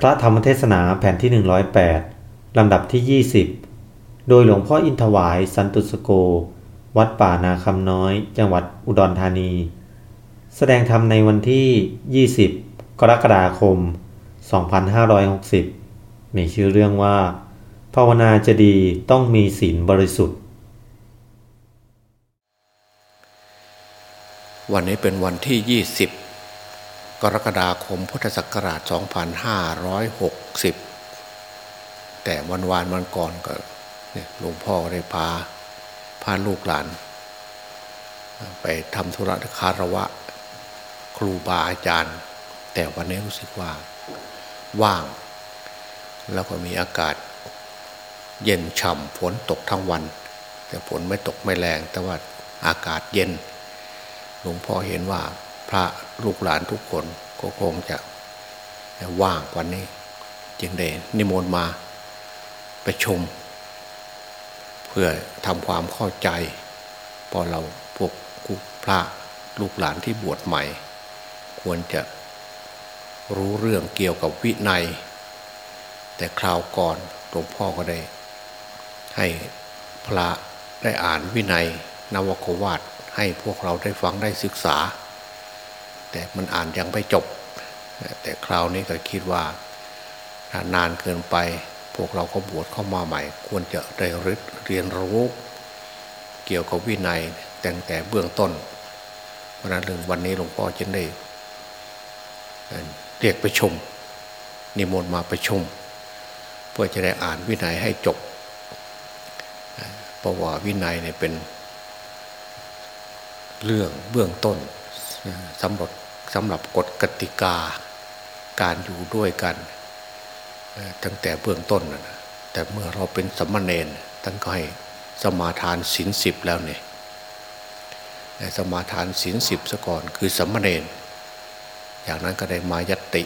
พระธรรมเทศนาแผ่นที่ 108 ลำดับที่ 20 โดยหลวงพ่ออินทวายสันตุสโก วัดป่านาคำน้อย จังหวัดอุดรธานี แสดงธรรมในวันที่ 20 กรกฎาคม 2560 มีชื่อเรื่องว่า ภาวนาจะดีต้องมีศีลบริสุทธิ์ วันนี้เป็นวันที่ 20 กรกฎาคมพุทธศักราช 2560 แต่วันวานวันก่อนก็หลวงพ่อได้พาพาลูกหลาน ไปทำธุระคารวะ ครูบาอาจารย์ แต่วันนี้รู้สึกว่าว่าง แล้วก็มีอากาศ เย็นฉ่ำฝนตกทั้งวัน แต่ฝนไม่ตกไม่แรงแต่ว่าอากาศเย็น หลวงพ่อเห็นว่าพระ ลูกหลานทุกคนก็คงจะว่างวันนี้ จึงได้นิมนต์มาไปชมเพื่อทำความเข้าใจ พอเราพวกพระลูกหลานที่บวชใหม่ ควรจะรู้เรื่องเกี่ยวกับวินัย แต่คราวก่อนหลวงพ่อก็ได้ ให้พระได้อ่านวินัยนวโกวาดให้พวกเราได้ฟังได้ศึกษา แต่มันอ่านยังไม่จบ แต่คราวนี้ก็คิดว่าถ้านานเกินไป พวกเราก็บวชเข้ามาใหม่ ควรจะได้เรียนรู้เกี่ยวกับวินัยแต่แต่เบื้องต้น เพราะนั้นเรื่องวันนี้หลวงพ่อจึงได้เรียกไปชมนิมนต์มาไปชมเพื่อจะได้อ่านวินัยให้จบเพราะว่าวินัยเนี่ยเป็นเรื่องเบื้องต้น สำหรับสำหรับกฎกติกาการอยู่ด้วยกันตั้งแต่เบื้องต้นนะแต่เมื่อเราเป็นสมณเณรท่านก็ให้สมาทานศีลสิบแล้วเนี่ยสมาทานศีลสิบซะก่อนคือสมณเณรอย่างนั้นก็ได้มายติ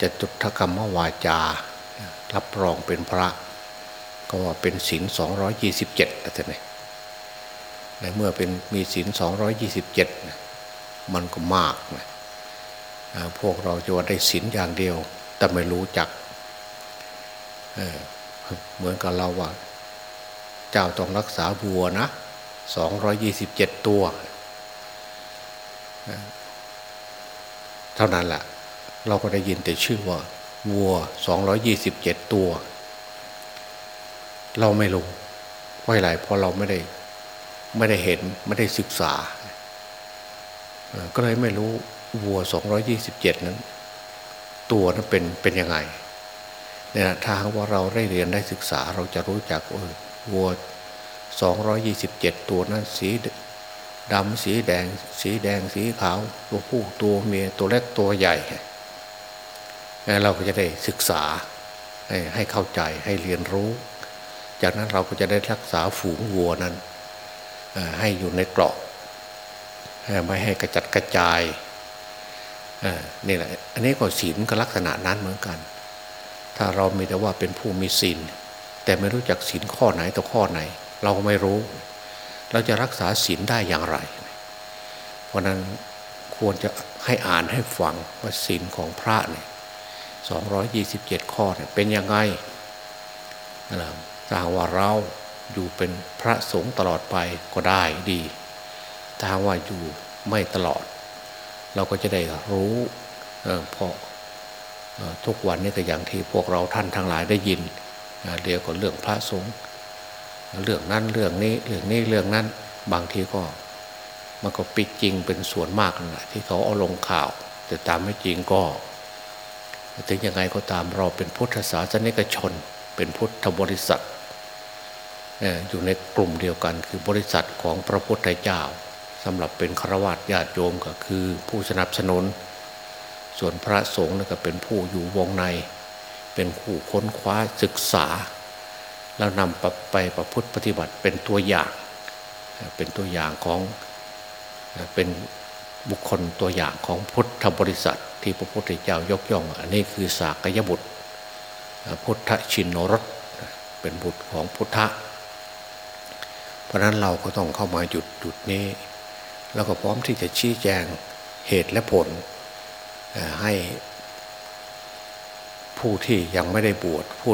จะจุดทกรรมวาจา รับรองเป็นพระ ก็ว่าเป็นศีลสองร้อยยี่สิบเจ็ดแต่เนี่ย ในเมื่อเป็นมีศีลสองร้อยยี่สิบเจ็ดมันก็มากนะพวกเราจะว่าได้ศีลอย่างเดียว แต่ไม่รู้จักเเหมือนกับเราว่า เจ้าต้องรักษาวัวนะสองร้อยยี่สิบเจ็ดตัว เท่านั้นแหละเราก็ได้ยินแต่ชื่อว่าวัวสองร้อยยี่สิบเจ็ดตัว เราไม่รู้ว่าอะไรเพราะเราไม่ได้ ไม่ได้เห็นไม่ได้ศึกษา ก็เลยไม่รู้วัวสองร้อยี่สิบเจ็ดนั้น ตัวนั้นเป็นเป็นยังไงเนี่ยถ้าว่าเราได้เรียนได้ศึกษาเราจะรู้จักวัวสองร้อยี่สิบเจ็ดตัวนั้นสีดำสีแดง สีแดงสีขาว ตัวผู้ตัวเมียตัวเล็กตัวใหญ่เราก็จะได้ศึกษาให้เข้าใจให้เรียนรู้ จากนั้นเราก็จะได้รักษาฝูงวัวนั้น ให้อยู่ในกรอบไม่ให้กระจัดกระจายนี่แหละอันนี้ก็ศีลก็ลักษณะนั้นเหมือนกัน ถ้าเรามีแต่ว่าเป็นผู้มีศีลแต่ไม่รู้จักศีลข้อไหนต่อข้อไหน เราก็ไม่รู้ เราจะรักษาศีลได้อย่างไร เพราะนั้นควรจะให้อ่านให้ฟังว่าศีลของพระเนี่ยสองร้อยยี่สิบเจ็ดข้อเนี่ยเป็นยังไงถ้าว่าเรา อยู่เป็นพระสงฆ์ตลอดไปก็ได้ดี ถ้าว่าอยู่ไม่ตลอด เราก็จะได้รู้เพราะทุกวันนี้ก็อย่างที่พวกเราท่านทั้งหลายได้ยินเรียว่าเรื่องพระสงฆ์เรื่องนั้นเรื่องนี้เรื่องนี้เรื่องนั้น บางทีก็มันก็ปิดจริงเป็นส่วนมากนะที่เขาเอาลงข่าว แต่ตามไม่จริงก็ ถึงยังไงก็ตามเราเป็นพุทธศาสนิกชน เป็นพุทธบริษัท อยู่ในกลุ่มเดียวกัน คือบริษัทของพระพุทธเจ้าสำหรับเป็นฆราวาสญาติโยมก็คือผู้สนับสนุน ส่วนพระสงฆ์ก็เป็นผู้อยู่วงใน เป็นผู้ค้นคว้าศึกษา แล้วนำไปประพฤติปฏิบัติเป็นตัวอย่าง เป็นตัวอย่างของเป็นบุคคลตัวอย่างของพุทธบริษัท ที่พระพุทธเจ้ายกย่อง อันนี้คือสากยบุตร พุทธชินนรสเป็นบุตรของพุทธ เพราะนั้นเราก็ต้องเข้ามาหยุดหยุดนี้ แล้วก็พร้อมที่จะชี้แจงเหตุและผลให้ผู้ที่ยังไม่ได้บวชผู้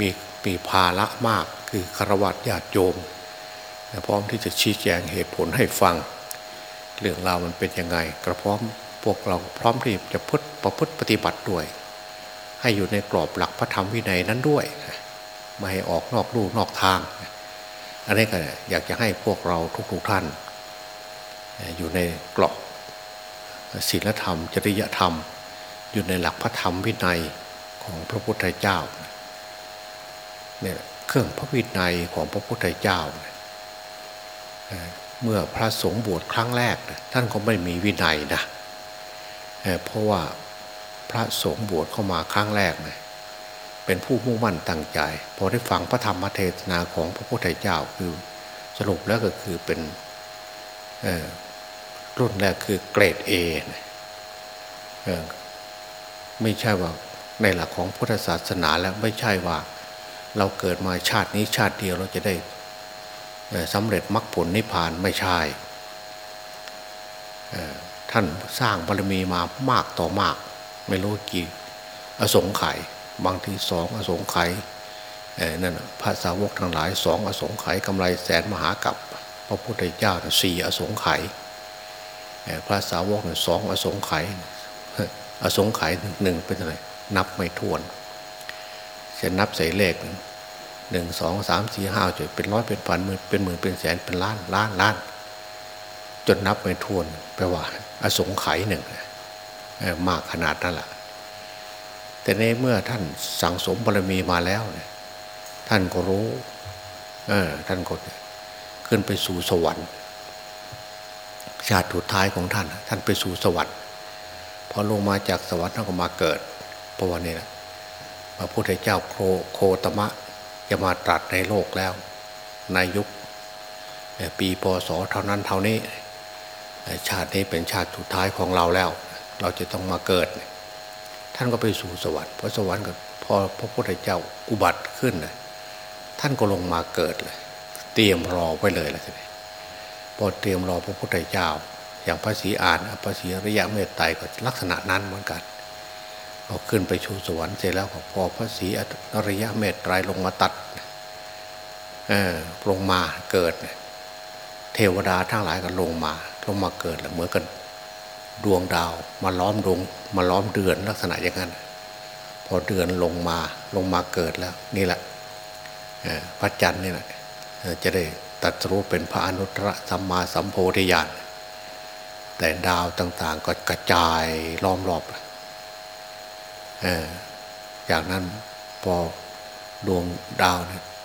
มีมีภาระมากคือครวะญาติโยมพร้อมที่จะชี้แจงเหตุผลให้ฟัง เรื่องราวมันเป็นยังไงกระพร้อมพวกเราพร้อมที่จะพุทธประพฤติปฏิบัติด้วย ให้อยู่ในกรอบหลักพระธรรมวินัยนั้นด้วย ไม่ให้ออกนอกลู่นอกทาง อันนี้ก็อยากจะให้พวกเราทุกๆท่าน อยู่ในกรอบศีลธรรม จริยธรรม อยู่ในหลักพระธรรมวินัยของพระพุทธเจ้าเนี่ยเครื่องพระวินัยของพระพุทธเจ้า เมื่อพระสงฆ์บวชครั้งแรก ท่านก็ไม่มีวินัยนะเพราะว่าพระสงฆ์บวชเข้ามาครั้งแรกเเป็นผู้มุ่งมั่นตั้งใจพอได้ฟังพระธรรมเทศนาของพระพุทธเจ้าคือสรุปแล้วก็คือเป็นรุ่นแรกคือเกรดเอไม่ใช่ว่าในหลักของพุทธศาสนาแล้วไม่ใช่ว่าเราเกิดมาชาตินี้ชาติเดียวเราจะได้สำเร็จมรรคผลนิพพานไม่ใช่ท่านสร้างบารมีมามากต่อมาก ไม่รู้กี่อสงไขย บางทีสองอสงไขยนั่นพระสาวกทั้งหลายสองอสงไขยกำไรแสนมหากับพระพุทธเจ้าสี่อสงไขยพระสาวกสองอสงไขยอสงไขยหนึ่งเป็นอะไรนับไม่ถ้วนจะนับใส่เลขหนึ่งสองสามสี่ห้าจุดเป็นร้อยเป็นพันหมื่นเป็นหมื่นเป็นแสนเป็นล้านล้านล้าน จนนับไม่ถ้วนแปลว่า อสงไขยหนึ่งมากขนาดนั้นแหละ แต่ในเมื่อท่านสั่งสมบารมีมาแล้วเนี่ยท่านก็รู้ เออ ท่านก็ขึ้นไปสู่สวรรค์ ชาติสุดท้ายของท่าน ท่านไปสู่สวรรค์พอลงมาจากสวรรค์ท่านก็มาเกิดเพราะวันนี้นะพระพุทธเจ้าโคโคตมะจะมาตรัสในโลกแล้ว ในยุคปีพศเท่านั้นเท่านี้ ชาตินี้เป็นชาติสุดท้ายของเราแล้ว เราจะต้องมาเกิด ท่านก็ไปสู่สวรรค์พระสวรรค์ก็พอพระพุทธเจ้าอุบัติขึ้นท่านก็ลงมาเกิดเลย เตรียมรอไว้เลยละทีนี้พอเตรียมรอพระพุทธเจ้า อย่างพระศรีอานพระศรีระยะเมตไตรก็ลักษณะนั้นเหมือนกันพอขึ้นไปชูสวรรค์เสร็จแล้วพอพระศรีอริยะเมตไตรลงมาตัดลงมาเกิด เทวดาทั้งหลายก็ลงมา ลงมาเกิดเหมือนกัน ดวงดาวมาล้อมดวงมาล้อมเดือนลักษณะอย่างนั้น พอเดือนลงมาลงมาเกิดแล้ว นี่แหละพระจันทร์นี่แหละจะได้ตัดรู้เป็นพระอนุตตรสัมมาสัมโพธิญาณแต่ดาวต่าง ๆ ก็กระจายล้อมรอบจากนั้นพอดวงดาว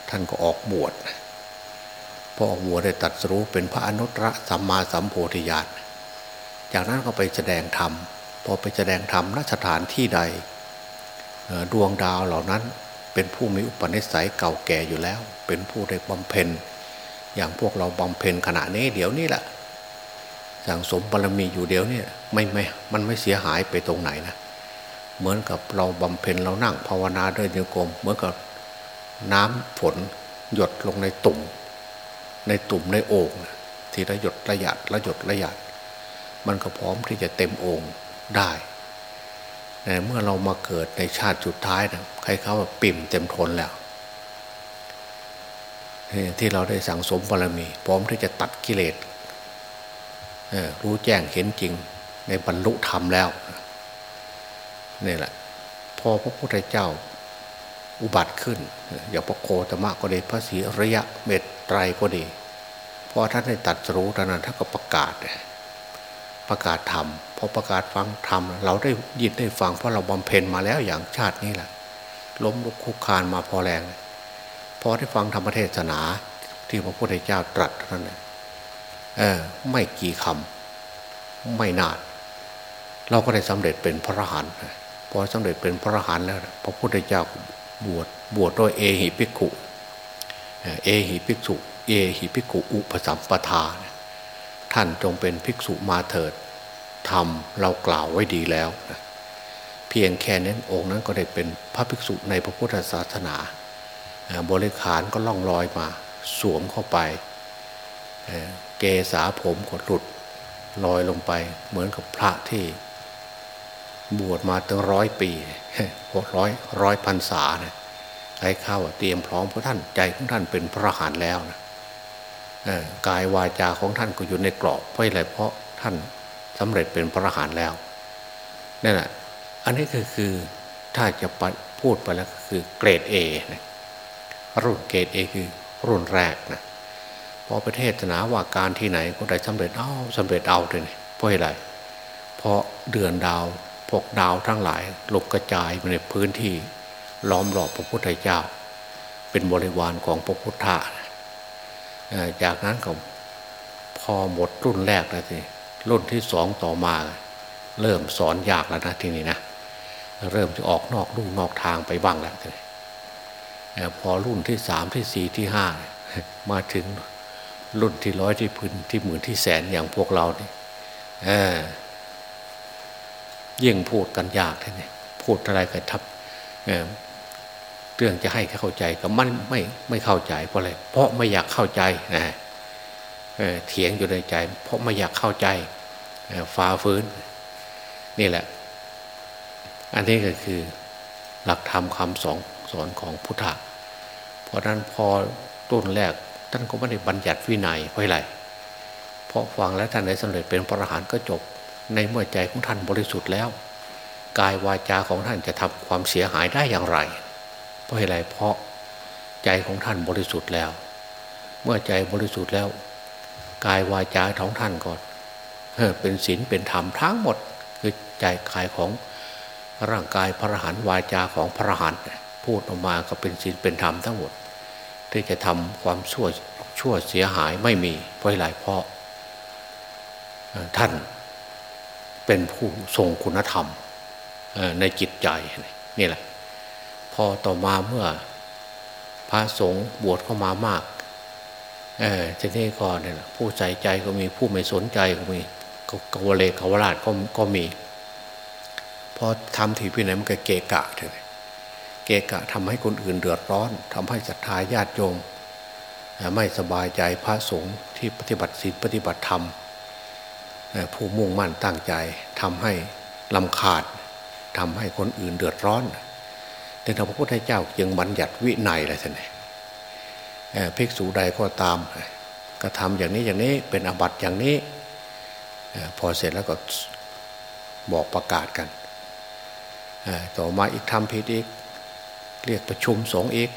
ท่านก็ออกบวชพอออกบวชได้ตัดสู้เป็นพระอนุตตรสัมมาสัมโพธิญาณ จากนั้นก็ไปแสดงธรรมพอไปแสดงธรรมณสถานที่ใดดวงดาวเหล่านั้นเป็นผู้มีอุปนิสัยเก่าแก่อยู่แล้ว เป็นผู้ได้บำเพ็ญ อย่างพวกเราบำเพ็ญขณะนี้เดี๋ยวนี้แหละสั่งสมบารมีอยู่เดี๋ยวนี้ไม่ไม่มันไม่เสียหายไปตรงไหนนะเหมือนกับเราบำเพ็ญเรานั่งภาวนาด้วยเดียกมเหมือนกับน้ำฝนหยดลงในตุ่ม ในตุ่มในโอ่งที่ระหยดระหยัดระหยดระหยัด มันก็พร้อมที่จะเต็มโอ่งได้เมื่อเรามาเกิดในชาติสุดท้ายนะใครเขาว่าปิ่มเต็มทนแล้วที่เราได้สั่งสมบารมี พร้อมที่จะตัดกิเลสรู้แจ้งเห็นจริง ในบรรลุธรรมแล้วนี่แหละ พอพระพุทธเจ้าอุบัติขึ้นอย่างพระโคตมะก็ดีพระศรีระยะเมตไตรก็ดีพอท่านได้ตัดรู้ตอนนั้นท่านก็ประกาศ ประกาศธรรมพอประกาศฟังธรรมเราได้ยินได้ฟังเพราะเราบำเพ็ญมาแล้วอย่างชาตินี้แหละล้มลุกคุกคานมาพอแรงพอได้ฟังธรรมเทศนาที่พระพุทธเจ้าตรัสนั้นเออไม่กี่คำไม่นานเราก็ได้สำเร็จเป็นพระอรหันต์พอสำเร็จเป็นพระอรหันต์แล้ว พระพุทธเจ้าบวชบวชด้วยเอหิภิกขุเอหิภิกษุเอหิภิกขุอุปสัมปทาน ท่านจงเป็นภิกษุมาเถิดทำเรากล่าวไว้ดีแล้วเพียงแค่นั้นองค์นั้นก็ได้เป็นพระภิกษุในพระพุทธศาสนา บริขารก็ล่องลอยมา สวมเข้าไป เกษาผมก็หลุดลอยลงไป เหมือนกับพระที่ บวชมาตั้งร้อยปีหกร้อยร้อยพรรษานะใครเข้าวเตรียมพร้อมเพราะท่านใจของท่านเป็นพระหานแล้วนะ กายวาจาของท่านก็อยู่ในกรอบเพราะอะไรเพราะท่านสำเร็จเป็นพระอรหานต์แล้วนั่นแหละอันนี้ก็คือถ้าจะพูดไปแล้วก็คือเกรดเอนะรุ่นเกรดเอคือรุ่นแรกนะพอประเทศนาว่าการที่ไหนก็ได้สำเร็จเอาสำเร็จเอาเลยเพราะอะไรเพราะเดือนดาวพวกดาวทั้งหลายลบกระจายไปในพื้นที่ล้อมรอบพระพุทธเจ้า เป็นบริวารของพระพุทธะ จากนั้นก็พอหมดรุ่นแรกแล้วสิรุ่นที่สองต่อมา เริ่มสอนยากแล้วนะทีนี้นะเริ่มจะออกนอกลู่นอกทางไปบ้างแล้วทีนี้พอรุ่นที่สามที่สี่ที่ห้ามาถึงรุ่นที่ร้อยที่พื้นที่หมื่นที่แสนอย่างพวกเราเนี่ยยิ่งพูดกันยากทีนี้พูดอะไรกันทับ เรื่องจะให้เข้าใจก็มันไม่ไม่เข้าใจเพราะอะไรเพราะไม่อยากเข้าใจนะเถียงอยู่ในใจ เพราะไม่อยากเข้าใจฟ้าฟื้น นี่แหละ อันนี้ก็คือหลักธรรมคำสอนสอนของพุทธะเพราะนั้นพอต้นแรกท่านก็ไม่ได้บัญญัติวินัยไว้ไรเพราะฟังแล้วท่านได้สำเร็จเป็นพระอรหันต์ก็จบ ในเมื่อใจของท่านบริสุทธิ์แล้ว กายวาจาของท่านจะทำความเสียหายได้อย่างไร เพราะอะไรเพราะใจของท่านบริสุทธิ์แล้ว เมื่อใจบริสุทธิ์แล้วกายวาจาของท่านก็เป็นศีลเป็นธรรมทั้งหมด คือใจกายของร่างกายพระหันวาจาของพระหันพูดออกมาก็เป็นศีลเป็นธรรมทั้งหมด ที่จะทำความชั่วชั่วเสียหายไม่มีเพราะอะไรเพราะท่านเป็นผู้ทรงคุณธรรมในจิตใจนี่แหละ พอต่อมาเมื่อพระสงฆ์บวชเข้ามามากเออทีนี้ก็เนี่ยผู้ใส่ใจก็มีผู้ไม่สนใจก็มีกวเลกวราชก็ก็มีพอทำถี่พินัยมันก็เกะกะเลยเกะกะทำให้คนอื่นเดือดร้อนทำให้ศรัทธาญาติโยมไม่สบายใจพระสงฆ์ที่ปฏิบัติศีลปฏิบัติธรรมผู้มุ่งมั่นตั้งใจทำให้ลำขาดทำให้คนอื่นเดือดร้อน แต่พระพุทธเจ้ายังบัญญัติวินัยอะไรท่านภิกษุใดก็ตามกระทำอย่างนี้อย่างนี้เป็นอบัติอย่างนี้พอเสร็จแล้วก็บอกประกาศกัน ต่อมาอีกทำผิดอีก เรียกประชุมสงฆ์อีก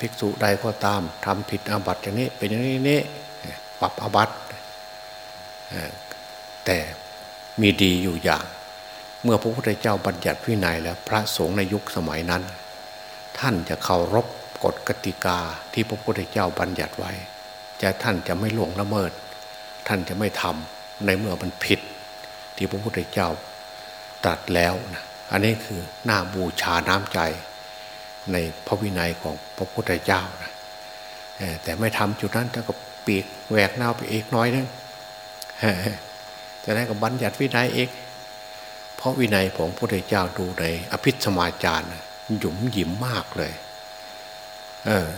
ภิกษุใดก็ตามทำผิดอาบัติอย่างนี้เป็นอย่างนี้นี่ปรับอาบัติแต่มีดีอยู่อย่าง เมื่อพระพุทธเจ้าบัญญัติวินัยแล้วพระสงฆ์ในยุคสมัยนั้น ท่านจะเคารพกฎกติกาที่พระพุทธเจ้าบัญญัติไว้ จะท่านจะไม่ล่วงละเมิด ท่านจะไม่ทำในเมื่อมันผิด ที่พระพุทธเจ้าตรัสแล้วนะอันนี้คือหน้าบูชาน้ำใจ ในพระวินัยของพระพุทธเจ้านะแต่ไม่ทำจุดนั้นถ้าก็ปีกแหวกหน้าไปอีกน้อยนึงจะได้กับบัญญัติวินัยเอง ราะวินัยของพระพุทธเจ้าดูในอภิสมาจารย์หยุมหยิมมากเลยเออ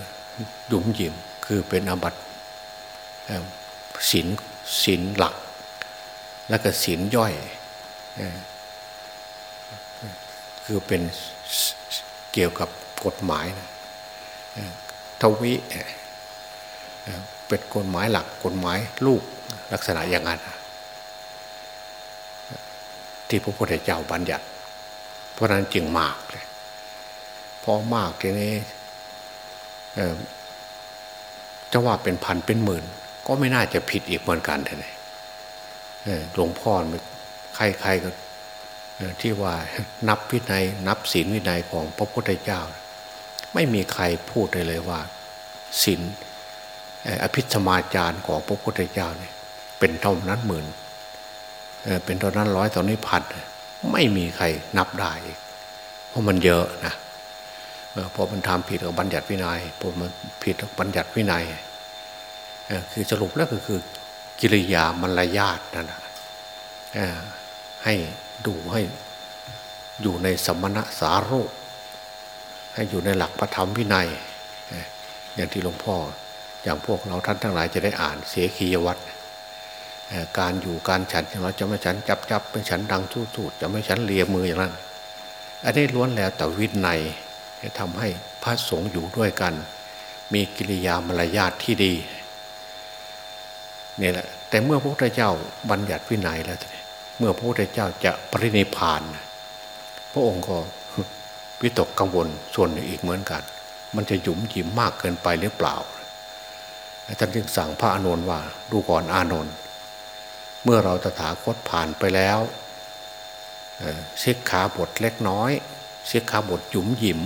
หยุมหยิมคือเป็นอบัตศีลศีลหลัก แล้วก็ศีลย่อยคือเป็นเกี่ยวกับกฎหมายนะทวิเป็นกฎหมายหลักกฎหมายลูกลักษณะอย่างนั้น ที่พระพุทธเจ้าบัญญัติ เพราะนั้นจึงมากเลยพอมากทีนี้จะว่าเป็นพันเป็นหมื่น ก็ไม่น่าจะผิดอีกเหมือนกันเลยหลวงพ่อใครๆก็ที่ว่านับวินัยนับศีลวินัยของพระพุทธเจ้า ไม่มีใครพูดเลยเลยว่าศีลอภิธมาจารย์ของพระพุทธเจ้าเนี่ยเป็นเท่านั้นหมื่น เป็นเท่านั้นร้อยตอนนี้พันไม่มีใครนับได้เพราะมันเยอะนะพอมันทำผิดกับบัญญัติวินยัยพอมันผิดกับบัญญัติวินัยคือสรุปแล้วก็คือกิริยามารยาทนั่นแหะให้ดูให้อยู่ในสมณะสาโรคให้อยู่ในหลักพระธรรมวินัย อย่างที่หลวงพ่อ อย่างพวกเราท่านทั้งหลายจะได้อ่านเสียขียวัตร การอยู่การฉันเราจะไม่ฉันจับจับเป็นฉันดังทู่ทูจะไม่ฉันเลียมืออย่างนั้น อันนี้ล้วนแล้วแต่วินัยทำให้พระสงฆ์อยู่ด้วยกัน มีกิริยามารยาทที่ดีนี่แหละแต่เมื่อพระพุทธเจ้าบัญญัติวินัยแล้ว เมื่อพระพุทธเจ้าจะปรินิพาน พระองค์ก็วิตกกังวลส่วนอีกเหมือนกัน มันจะหยุมหยิมมากเกินไปหรือเปล่าท่านจึงสั่งพระอานนท์ว่าดูก่อนอานนท์ มื่อเราตถาคตผ่านไปแล้วเช็คขาบทเล็กน้อยเช็คขาบทหยุมหยิม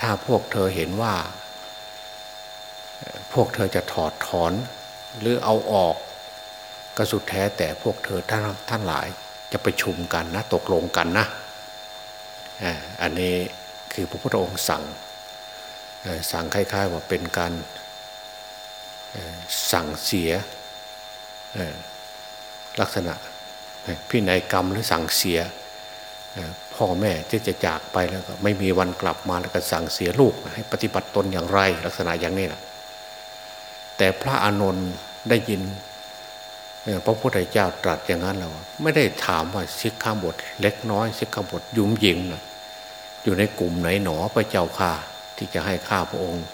ถ้าพวกเธอเห็นว่า พวกเธอจะถอดถอนหรือเอาออกก็สุดแท้แต่พวกเธอท่านท่านหลายจะไปชุมกันนะ ตกลงกันนะอันนี้คือพระพุทธองค์สั่งสั่งคล้ายๆว่าเป็นการสั่งเสีย ลักษณะพินัยกรรมหรือสั่งเสียพ่อแม่ที่จะจากไปแล้วก็ไม่มีวันกลับมาแล้วก็สั่งเสียลูกให้ปฏิบัติตนอย่างไรลักษณะอย่างนี้นะแต่พระอานนท์ได้ยินพระพุทธเจ้าตรัสอย่างนั้นเราไม่ได้ถามว่าสิกขาบทเล็กน้อยสิกขาบทยุ่มยิงนะอยู่ในกลุ่มไหนหนอพระเจ้าข่าที่จะให้ข้าพระองค์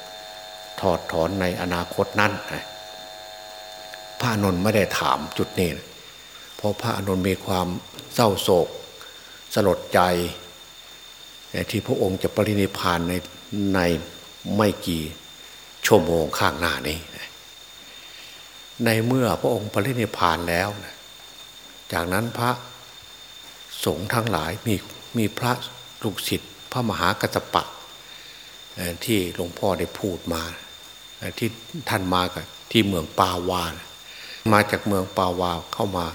ถอดถอนในอนาคตนั้นพระนนท์ไม่ได้ถามจุดนี้เพ ราะพระนนท์มีความเศร้าโศก สลดใจ ที่พระองค์จะปรินิพานในในไม่กี่ชั่วโมงข้างหน้านี้ ในเมื่อพระองค์ปรินิพานแล้ว จากนั้นพระสงฆ์ทั้งหลายมีมีพระลูกศิษย์พระมหากัจปะ ที่หลวงพ่อได้พูดมา ที่ท่านมากับที่เมืองปาวา มาจากเมืองปาวาเข้ามา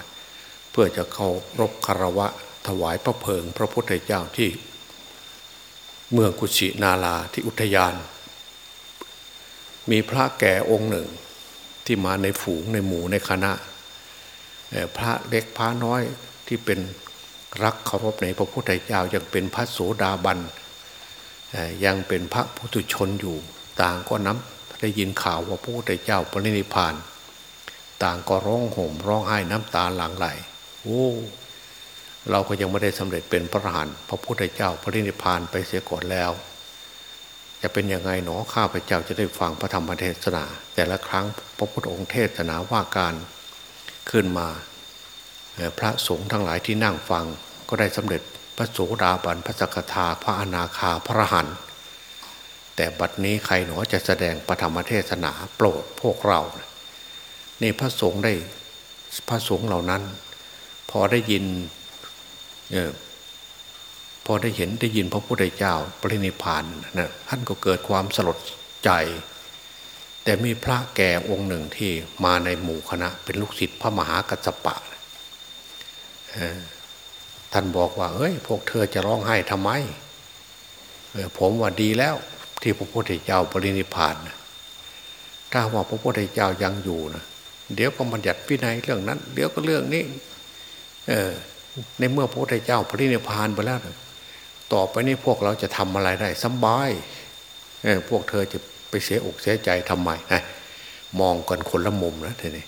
เพื่อจะเข้ารบคารวะถวายพระเพลิงพระพุทธเจ้าที่ เมืองกุชินาลาที่อุทยาน มีพระแก่องค์หนึ่งที่มาในฝูงในหมู่ในคณะ พระเล็กพระน้อยที่เป็นรักเคารพในพระพุทธเจ้ายังเป็นพระโสดาบันยังเป็นพระพุทุชนอยู่ ต่างก็น้ำได้ยินข่าวว่าพระพุทธเจ้าปรินิพาน ต่างก็ร้องห่มร้องไห้น้ำตาหลั่งไหล โอ้เราก็ยังไม่ได้สำเร็จเป็นพระอรหันต์พระพุทธเจ้าปรินิพานไปเสียก่อนแล้ว จะเป็นยังไงหนอข้าพเจ้าจะได้ฟังพระธรรมเทศนา แต่ละครั้งพระพุทธองค์เทศนาว่าการขึ้นมา พระสงฆ์ทั้งหลายที่นั่งฟังก็ได้สำเร็จพระโสดาบันพระสกทาพระอนาคาพระหันแต่บัดนี้ใครหนอจะแสดงปฐมเทศนาโปรดพวกเรา นี่พระสงฆ์ได้พระสงฆ์เหล่านั้น พอได้ยินออพอได้เห็นได้ยินพระพุทธเจ้าปรินิพานนะท่านก็เกิดความสลดใจ แต่มีพระแก่องค์หนึ่งที่มาในหมู่คณะ เป็นลูกศิษย์พระมหากัจจปะท่านบอกว่าเอ้ย พวกเธอจะร้องไห้ทำไมผมว่าดีแล้วที่พระพุทธเจ้าปรินิพานนะถ้าว่าพระพุทธเจ้ายังอยู่นะเดี๋ยวก็บัญญัติพินัยเรื่องนั้น เดี๋ยวก็เรื่องนี้ เออ ในเมื่อพระพุทธเจ้าปรินิพานไปแล้วต่อไปนี้พวกเราจะทำอะไรได้สบายเออพวกเธอจะไปเสียอกเสียใจทำไมนะมองกันคนละมุมนะทีนี้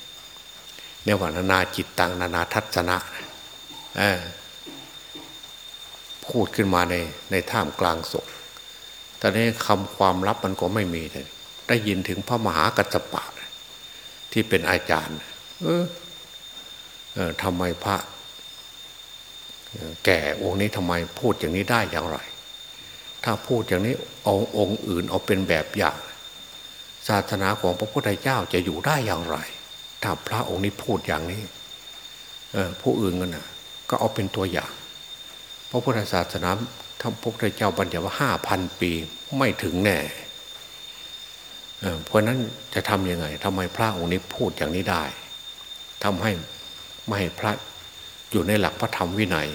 เนี่ยว่านานาจิตตังนานาทัศนะพูดขึ้นมาในในท่ามกลางศพแต่นี้คำความลับมันก็ไม่มีเลยได้ยินถึงพระมหากัจจปะที่เป็นอาจารย์ เออเออทำไมพระ แก่องค์นี้ทำไมพูดอย่างนี้ได้อย่างไร ถ้าพูดอย่างนี้เอาองค์อื่นเอาเป็นแบบอย่าง ศาสนาของพระพุทธเจ้าจะอยู่ได้อย่างไร ถ้าพระองค์นี้พูดอย่างนี้ผู้อื่นกันนะก็เอาเป็นตัวอย่าง พระพุทธศาสนาท่าพระพุทธเจ้าบัญญัติว่าห้าพันปีไม่ถึงแน่เพราะนั้นจะทำยังไงทำไมพระองค์นี้พูดอย่างนี้ได้ทำให้ไม่ให้พระ อยู่ในหลักพระธรรมวินัย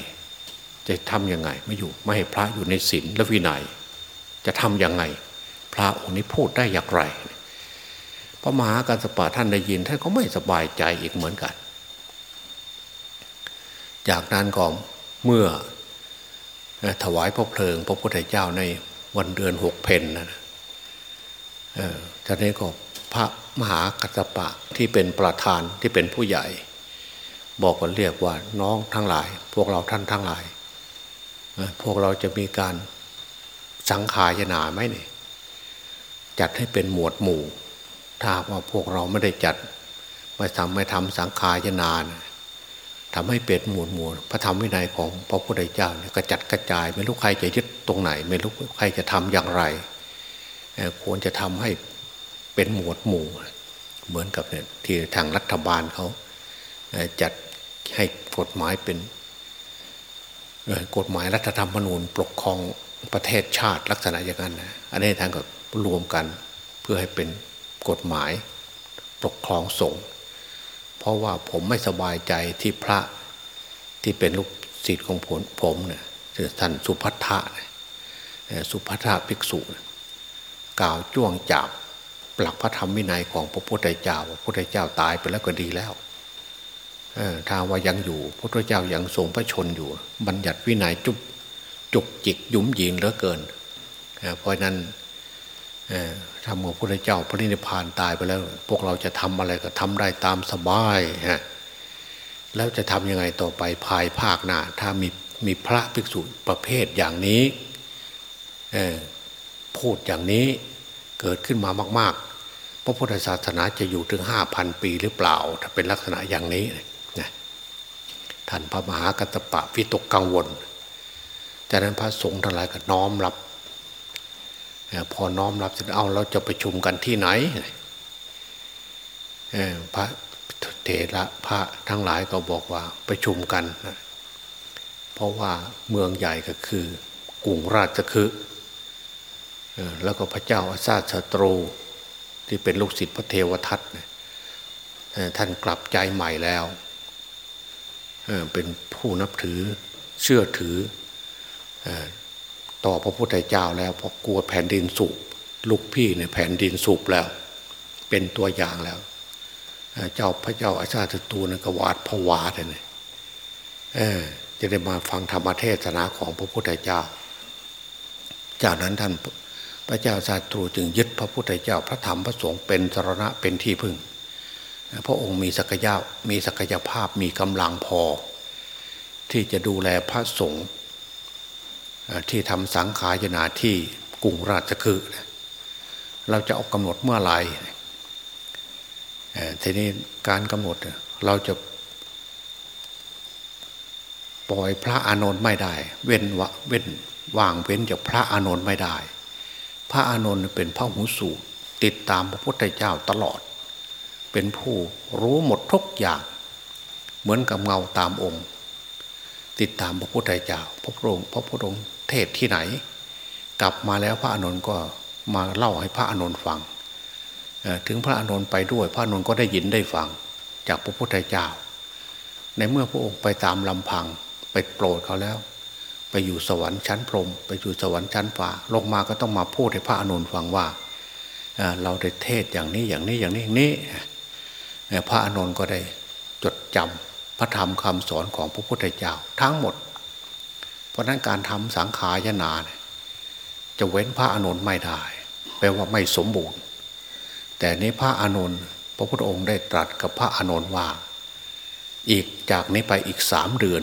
จะทํำยังไงไม่อยู่ไม่ให้พระอยู่ในศีลและวินัย จะทํำยังไง พระองค์นี้พูดได้อย่างไร พระมหาการสปาท่านได้ยินท่านก็ไม่สบายใจอีกเหมือนกัน จากนั้นก็เมื่อถวายพระเพลิง พระพุทธเจ้าในวันเดือนหกเพนนะจากนี้ก็พระมหากัสปะที่เป็นประธานที่เป็นผู้ใหญ่ บอกว่าเรียกว่าน้องทั้งหลาย พวกเราท่านทั้งหลาย พวกเราจะมีการสังขายนาไหมเนี่ยจัดให้เป็นหมวดหมู่ ถ้าว่าพวกเราไม่ได้จัดไม่ทำไม่ทำสังขายนานะทำให้เป็นหมวดหมู่พระธรรมวินัยของพระพุทธเจ้าเนี่ยกระจัดกระจาย ไม่รู้ใครจะยึดตรงไหน ไม่รู้ใครจะทำอย่างไร ควรจะทำให้เป็นหมวดหมู่ เหมือนกับเนี่ยที่ทางรัฐบาลเขาจัด ให้กฎหมายเป็นกฎหมายรัฐธรรมนูญปกครองประเทศชาติลักษณะอย่างนั้นนะอันนี้ทางก็รวมกันเพื่อให้เป็นกฎหมายปกครองสงฆ์เพราะว่าผมไม่สบายใจที่พระที่เป็นลูกศิษย์ของผมผมเนี่ยท่านสุพัทธะสุพัทธะภิกษุ กล่าวจ้วงจับหลักพระธรรมวินัยของพระพุทธเจ้าพระพุทธเจ้าตายไปแล้วก็ดีแล้ว ถ้าว่ายังอยู่พระพุทธเจ้ายังทรงพระชนอยู่ บัญญัติวินัยจุบจุกจิกยุ่มยินเหลือเกินเพราะนั้นถ้าเมื่พระพุทธเจ้าพระนิพพานตายไปแล้ว พวกเราจะทำอะไรก็ทำได้ตามสบายฮะแล้วจะทำยังไงต่อไปภายภาคหน้าถ้ามีมีพระภิกษุประเภทอย่างนี้พูดอย่างนี้เกิดขึ้นมามาก ๆ พระพุทธศาสนาจะอยู่ถึงห้าพันปีหรือเปล่า ถ้าเป็นลักษณะอย่างนี้ ท่านพระมหากัตปะวิตกกังวล จากนั้นพระสงฆ์ทั้งหลายก็น้อมรับ พอน้อมรับเสร็จเอาเราจะประชุมกันที่ไหนพระเถระพระทั้งหลายก็บอกว่าประชุมกัน เพราะว่าเมืองใหญ่ก็คือกรุงราชคฤห์แล้วก็พระเจ้าอาซาสตรูที่เป็นลูกศิษย์พระเทวทัตท่านกลับใจใหม่แล้ว เป็นผู้นับถือเชื่อถือต่อพระพุทธเจ้าแล้วเพราะกลัวแผ่นดินสูบลูกพี่เนี่ยแผ่นดินสูบแล้ว เป็นตัวอย่างแล้ว เจ้าพระเจ้าอาชาติตูนกวาดผวาเลยจะได้มาฟังธรรมเทศนาของพระพุทธเจ้า จากนั้นท่านพระเจ้าชาตูจึงยึดพระพุทธเจ้า พระธรรมพระสงฆ์เป็นสรณะเป็นที่พึ่ง พระองค์มีศักยะมีศักยภาพมีกำลังพอ ที่จะดูแลพระสงฆ์ที่ทำสังขายนาที่กรุงราชคฤห์เราจะออกกำหนดเมื่อไหร่ทีนี้การกำหนดเราจะปล่อยพระอานนท์ไม่ได้ เว้นวะเว้นว่างเว้นจากพระอานนท์ไม่ได้ พระอานนท์เป็นพระหูสูตรติดตามพระพุทธเจ้าตลอด เป็นผู้รู้หมดทุกอย่าง เหมือนกับเงาตามองค์ ติดตามพระพุทธเจ้าพระพุทองค์พระพุทธองค์เทศที่ไหน กลับมาแล้วพระอานนก็มาเล่าให้พระอานนฟังถึงพระอานนไปด้วย พระอานนก็ได้ยินได้ฟังจากพระพุทธเจ้า ในเมื่อพระองค์ไปตามลำพังไปโปรดเขาแล้ว ไปอยู่สวรรค์ชั้นพรมไปอยู่สวรรค์ชั้นฟ้าลงมาก็ต้องมาพูดให้พระอานนฟังว่าเราได้เทศอย่างนี้อย่างนี้อย่างนี้อย่างนี้ พระอานนท์ก็ได้จดจำพระธรรมคำสอนของพระพุทธเจ้าทั้งหมด เพราะนั้นการทำสังขารนาจะเว้นพระอนุนไม่ได้ แปลว่าไม่สมบูรณ์ แต่นี้พระอนุนพระพุทธองค์ได้ตรัสกับพระอนุนว่า อีกจากนี้ไปอีกสามเดือน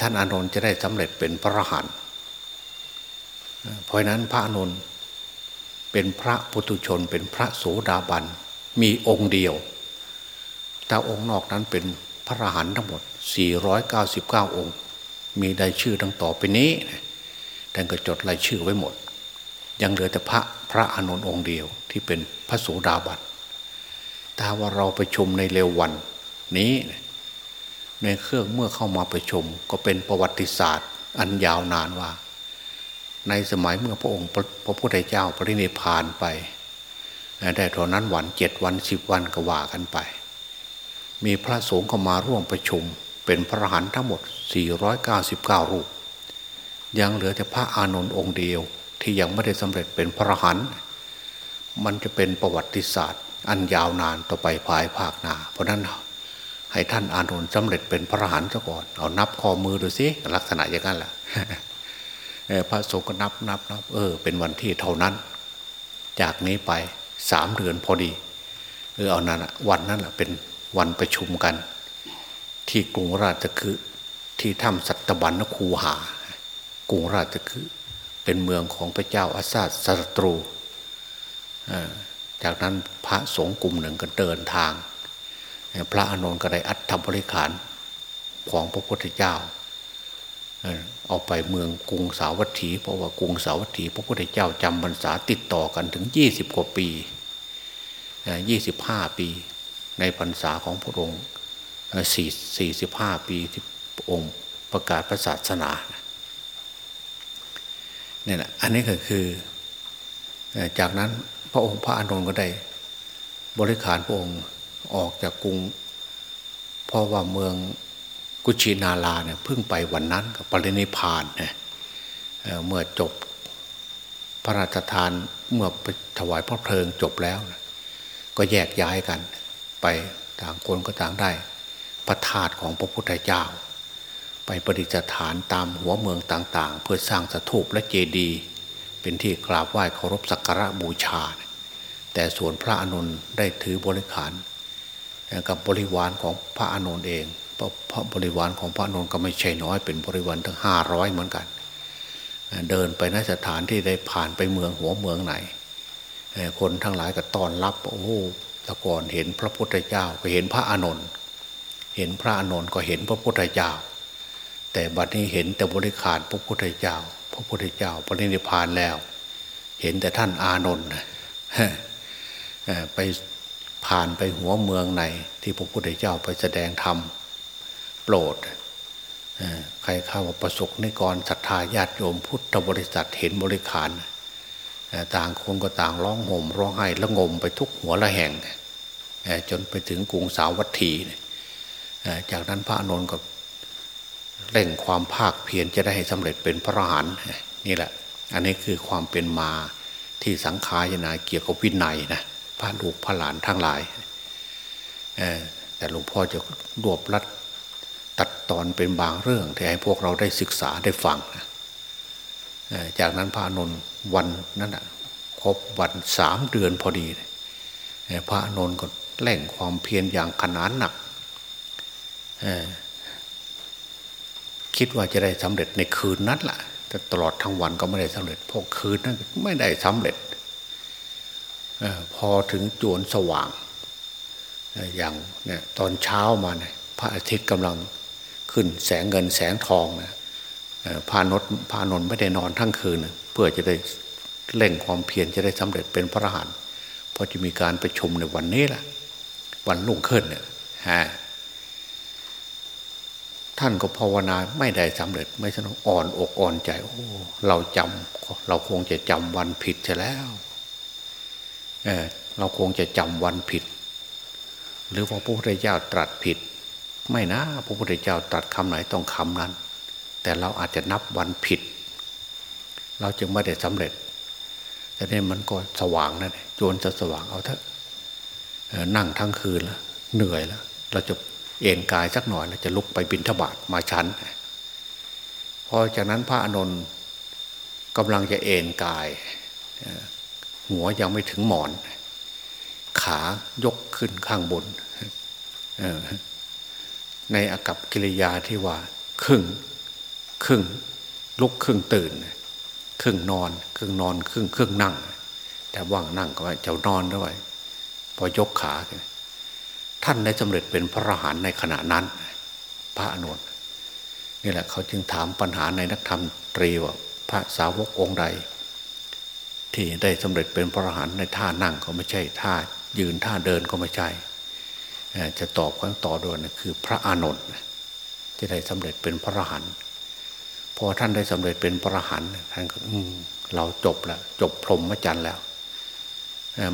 ท่านอานนท์จะได้สำเร็จเป็นพระอรหันต์เพราะนั้นพระอนุนเป็นพระปุถุชนเป็นพระโสดาบัน มีองค์เดียว แต่องค์นอกนั้นเป็นพระอรหันต์ทั้งหมด 499 องค์ มีรายชื่อดังต่อไปนี้ท่านก็จดรายชื่อไว้หมด ยังเหลือแต่พระพระอนุนองค์เดียวที่เป็นพระโสดาบันถ้าว่าเราไปชมในเร็ววันนี้ในเครื่องเมื่อเข้ามาไปชมก็เป็นประวัติศาสตร์ อันยาวนานว่า ในสมัยเมื่อพระองค์พระพุทธเจ้าปรินิพานไป ได้ตอนนั้นวันเจ็ดวันสิบวันก็ว่ากันไป มีพระสงฆ์เข้ามาร่วมประชุม เป็นพระหันทั้งหมด 499 รูป ยังเหลือแต่พระอานนท์องค์เดียวที่ยังไม่ได้สำเร็จเป็นพระหันมันจะเป็นประวัติศาสตร์ อันยาวนานต่อไปภายภาคหน้า เพราะนั้นให้ท่านอานนท์สำเร็จเป็นพระหันซะก่อน เอานับข้อมือดูสิลักษณะอย่างนั้นแหละพระสงฆ์ก็นับนับนับเออ เป็นวันที่เท่านั้น จากนี้ไป สามเดือนพอดีเออเอานั้นวันนั้นแหละเป็นวันประชุมกัน ที่กรุงราชคฤห์ที่ถ้ำสัตบัญนคูหากรุงราชคฤห์เป็นเมืองของพระเจ้าอาซาสตรู จากนั้นพระสงฆ์กลุ่มหนึ่งก็เดินทาง พระอานนท์ก็ได้อัฐบริขารของพระพุทธเจ้า เอาไปเมืองกรุงสาวัตถี เพราะว่ากรุงสาวัตถีพระพุทธเจ้าจำพรรษาติดต่อกันถึงยี่สิบกว่าปียี่สิบห้าปี ในพรรษาของพระองค์สี่สิบห้าปีที่องค์ประกาศพระศาสนาเนี่ยแหละอันนี้ก็คือจากนั้นพระองค์พระอานนท์ก็ได้ บริขารพระองค์ออกจากกรุงเพราะว่าเมือง กุชินาลาเนี่ยเพิ่งไปวันนั้นกับปรินิพานเนี่ยเมื่อจบพระราชทานเมื่อถวายพระเพลิงจบแล้ว ก็แยกย้ายกัน ไปต่างคนก็ต่างได้ พระธาตุของพระพุทธเจ้า ไปประดิษฐานตามหัวเมืองต่าง ๆ เพื่อสร้างสถูปและเจดีย์เป็นที่กราบไหว้เคารพสักการะบูชา แต่ส่วนพระอนุนได้ถือบริขารกับบริวารของพระอนุนเอง พราะบริวารของพระอนุนก็ไม่ใช่น้อยเป็นบริวารทั้งห้าร้อยเหมือนกัน เดินไปนสถานที่ได้ผ่านไปเมืองหัวเมืองไหน คนทั้งหลายก็ต้อนรับโอ้ตะก่อนเห็นพระพุทธเจ้าก็เห็นพระอนุนเห็นพระอนุนก็เห็นพระพุทธเจ้า แต่บัดนี้เห็นแต่บริขารพระพุทธเจ้า พระพุทธเจ้าปรินิพานแล้ว เห็นแต่ท่านอานนท์ไปผ่านไปหัวเมืองในที่พระพุทธเจ้าไปแสดงธรรม โปรดใครเข้าประสบนิกรศรัทธาญาติโยมพุทธบริษัทเห็นบริขาร ต่างคนก็ต่างร้องห่มร้องไห้ละงมไปทุกหัวละแห่ง จนไปถึงกรุงสาวัตถี จากนั้นพระนนท์ก็เร่งความภาคเพียรจะได้ให้สำเร็จเป็นพระอรหันต์นี่แหละ อันนี้คือความเป็นมาที่สังขารนาเกี่ยวกับวินัยนะพระลูกพระหลานทั้งหลายแต่หลวงพ่อจะรวบรัด ตัดตอนเป็นบางเรื่องที่ให้พวกเราได้ศึกษาได้ฟังนะจากนั้นพระนนท์วันนั้นครบวันสามเดือนพอดีพระนนท์ก็แหล่งความเพียรอย่างขนานหนักคิดว่าจะได้สำเร็จในคืนนั้นแหละแต่ตลอดทั้งวันก็ไม่ได้สำเร็จพอคืนนั้นไม่ได้สำเร็จอพอถึงจวนสว่างอย่างเนี่ยตอนเช้ามาเนี่ยพระอาทิตย์กำลัง ขึ้นแสงเงินแสงทองนะพานนพานนไม่ได้นอนทั้งคืนเพื่อจะได้เร่งความเพียรจะได้สำเร็จเป็นพระอรหันต์เพราะจะมีการประชุมในวันนี้แหละวันลุ่งขึ้นเนี่ยฮะท่านก็ภาวนาไม่ได้สำเร็จไม่สนุกอ่อนอกอ่อนใจโอ้เราจำเราคงจะจำวันผิดใช่แล้วเออเราคงจะจำวันผิด หรือว่าพระพุทธเจ้าตรัสผิด ไม่นะพระพุทธเจ้าตรัสคำไหนต้องคำนั้น แต่เราอาจจะนับวันผิด เราจึงไม่ได้สำเร็จแต่นี่มันก็สว่างนั่นโจนจะสว่างเอาเถอะนั่งทั้งคืนแล้วเหนื่อยแล้วเราจะเอ็นกายสักหน่อยแล้วจะลุกไปบินทบาทมาชั้นพอจากนั้นพระอนุนกำลังจะเอ็นกาย หัวยังไม่ถึงหมอน ขายกขึ้นข้างบน ในอากับกิริยาที่ว่า ครึ่ง ครึ่ง ลุกครึ่งตื่น ครึ่งนอน ครึ่งนอน ครึ่งครึ่งนั่ง แต่ว่างนั่งก็ว่าเจ้านอนด้วย พอยกขา ท่านได้สำเร็จเป็นพระอรหันต์ในขณะนั้น พระอนุนนี่แหละเขาจึงถามปัญหาในนักธรรมตรีว่าพระสาวกองค์ใด ที่ได้สำเร็จเป็นพระอรหันต์ในท่านั่งก็ไม่ใช่ท่ายืนท่าเดินก็ไม่ใช่ จะตอบครั้งต่อด้วยนะคือพระอานนท์ที่ได้สำเร็จเป็นพระอรหันต์พอท่านได้สำเร็จเป็นพระอรหันต์ท่านก็เราจบแล้วจบพรหมจรรย์แล้ว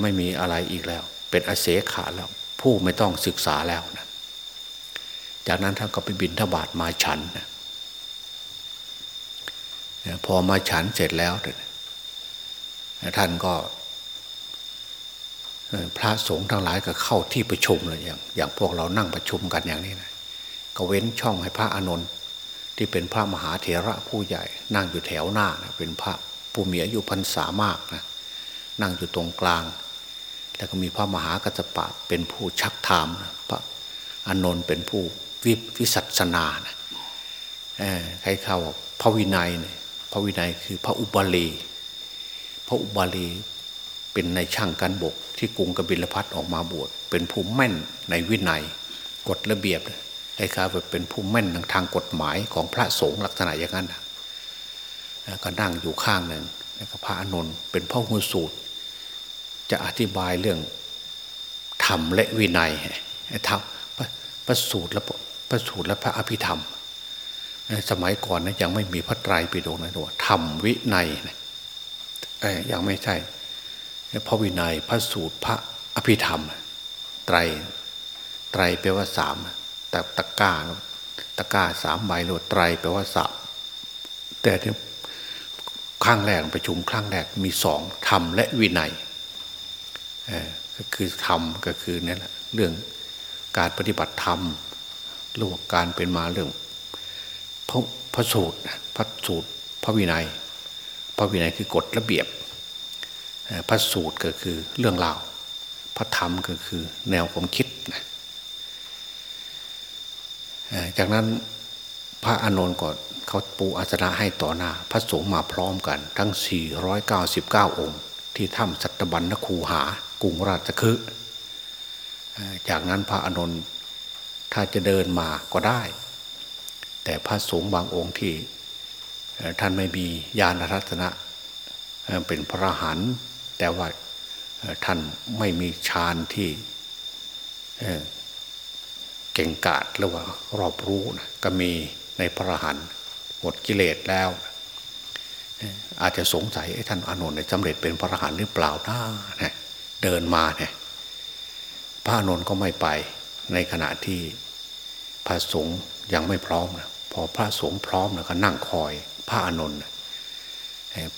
ไม่มีอะไรอีกแล้ว เป็นอเสขาแล้ว ผู้ไม่ต้องศึกษาแล้วนะจากนั้นท่านก็ไปบินทบาทมาฉันนะพอมาฉันเสร็จแล้วท่านก็ พระสงฆ์ทั้งหลายก็เข้าที่ประชุมเลยอย่างอย่างพวกเรานั่งประชุมกันอย่างนี้นะก็เว้นช่องให้พระอานนท์ที่เป็นพระมหาเถระผู้ใหญ่ นั่งอยู่แถวหน้านะเป็นพระผู้มีอายุพรรษามากนะนั่งอยู่ตรงกลาง แล้วก็มีพระมหากัจจปะเป็นผู้ชักถามพระอานนท์เป็นผู้วิวิสัชนานะใครเข้าพระวินัยเนี่ยพระวินัยคือพระอุบาลี พระอุบาลี เป็นในช่างการบก ที่กรุงกบิลพัทออกมาบวชเป็นผู้แม่นในวินัยกฎระเบียบคล้ายๆเป็นผู้แม่นทางกฎหมายของพระสงฆ์ลักษณะอย่างนั้นก็นั่งอยู่ข้างหนึ่งแล้วก็พระอนุนเป็นพ่อหูสูตร จะอธิบายเรื่องธรรมและวินัยธรรมพระสูตรและพระสูตรและพระอภิธรรม สมัยก่อนนะยังไม่มีพระไตรปิฎกนะตัวธรรมวินัยยังไม่ใช่ พระวินัยพระสูตรพระอภิธรรม ไตรไตรแปลว่าสามแต่ตะก้าตะก้าสามใบหรือไตรแปลว่าสามแต่ที่ข้างแรกประชุมข้างแรกมีสองธรรมและวินัยก็คือธรรมก็คือนี่แหละเรื่องการปฏิบัติธรรมรื่องการเป็นมาเรื่องพระพระสูตรพระสูตรพระวินัย พระวินัยคือกฎระเบียบ พระสูตรก็คือเรื่องราว พระธรรมก็คือแนวความคิดนะจากนั้นพระอานนท์ก็เขาปูอาสนะให้ต่อหน้า พระสงฆ์มาพร้อมกัน ทั้ง 499 องค์ ที่ถ้ำสัตบัญนคูหากรุงราชคฤห์จากนั้นพระอานนท์ถ้าจะเดินมาก็ได้ แต่พระสงฆ์บางองค์ที่ท่านไม่มีญาณรัตนะ เป็นพระหัน แต่ว่าท่านไม่มีฌานที่เก่งกาจหรือว่ารอบรู้นะก็มีในพระหันหมดกิเลสแล้ว อาจจะสงสัยท่านอานนท์สำเร็จเป็นพระหันหรือเปล่าน้าเดินมาเนี่ยพระอานนท์ก็ไม่ไปในขณะที่พระสงฆ์ยังไม่พร้อมนะพอพระสงฆ์พร้อมแล้วก็นั่งคอยพระอานนท์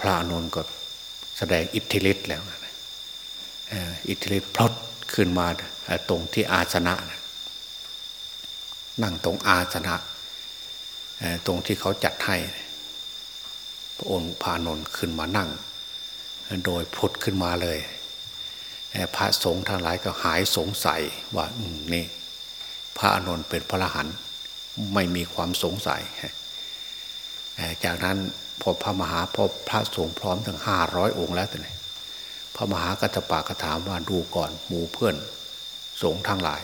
พระอานนท์ก็ แสดงอิทธิฤทธิ์แล้วอิทธิฤทธิ์พลดขึ้นมาตรงที่อาสนะ นั่งตรงอาสนะตรงที่เขาจัดให้ พระองค์พานนท์ขึ้นมานั่ง โดยพุทธขึ้นมาเลยพระสงฆ์ทั้งหลายก็หายสงสัยว่านี่ พระอานนท์เป็นพระรหันต์ไม่มีความสงสัย จากนั้น พอพระมหาพอพระสงฆ์พร้อมถึงห้าร้อยองค์แล้วแต่เนี่ยพระมหากัตปากถามว่าดูก่อนหมู่เพื่อนสงฆ์ทั้งหลาย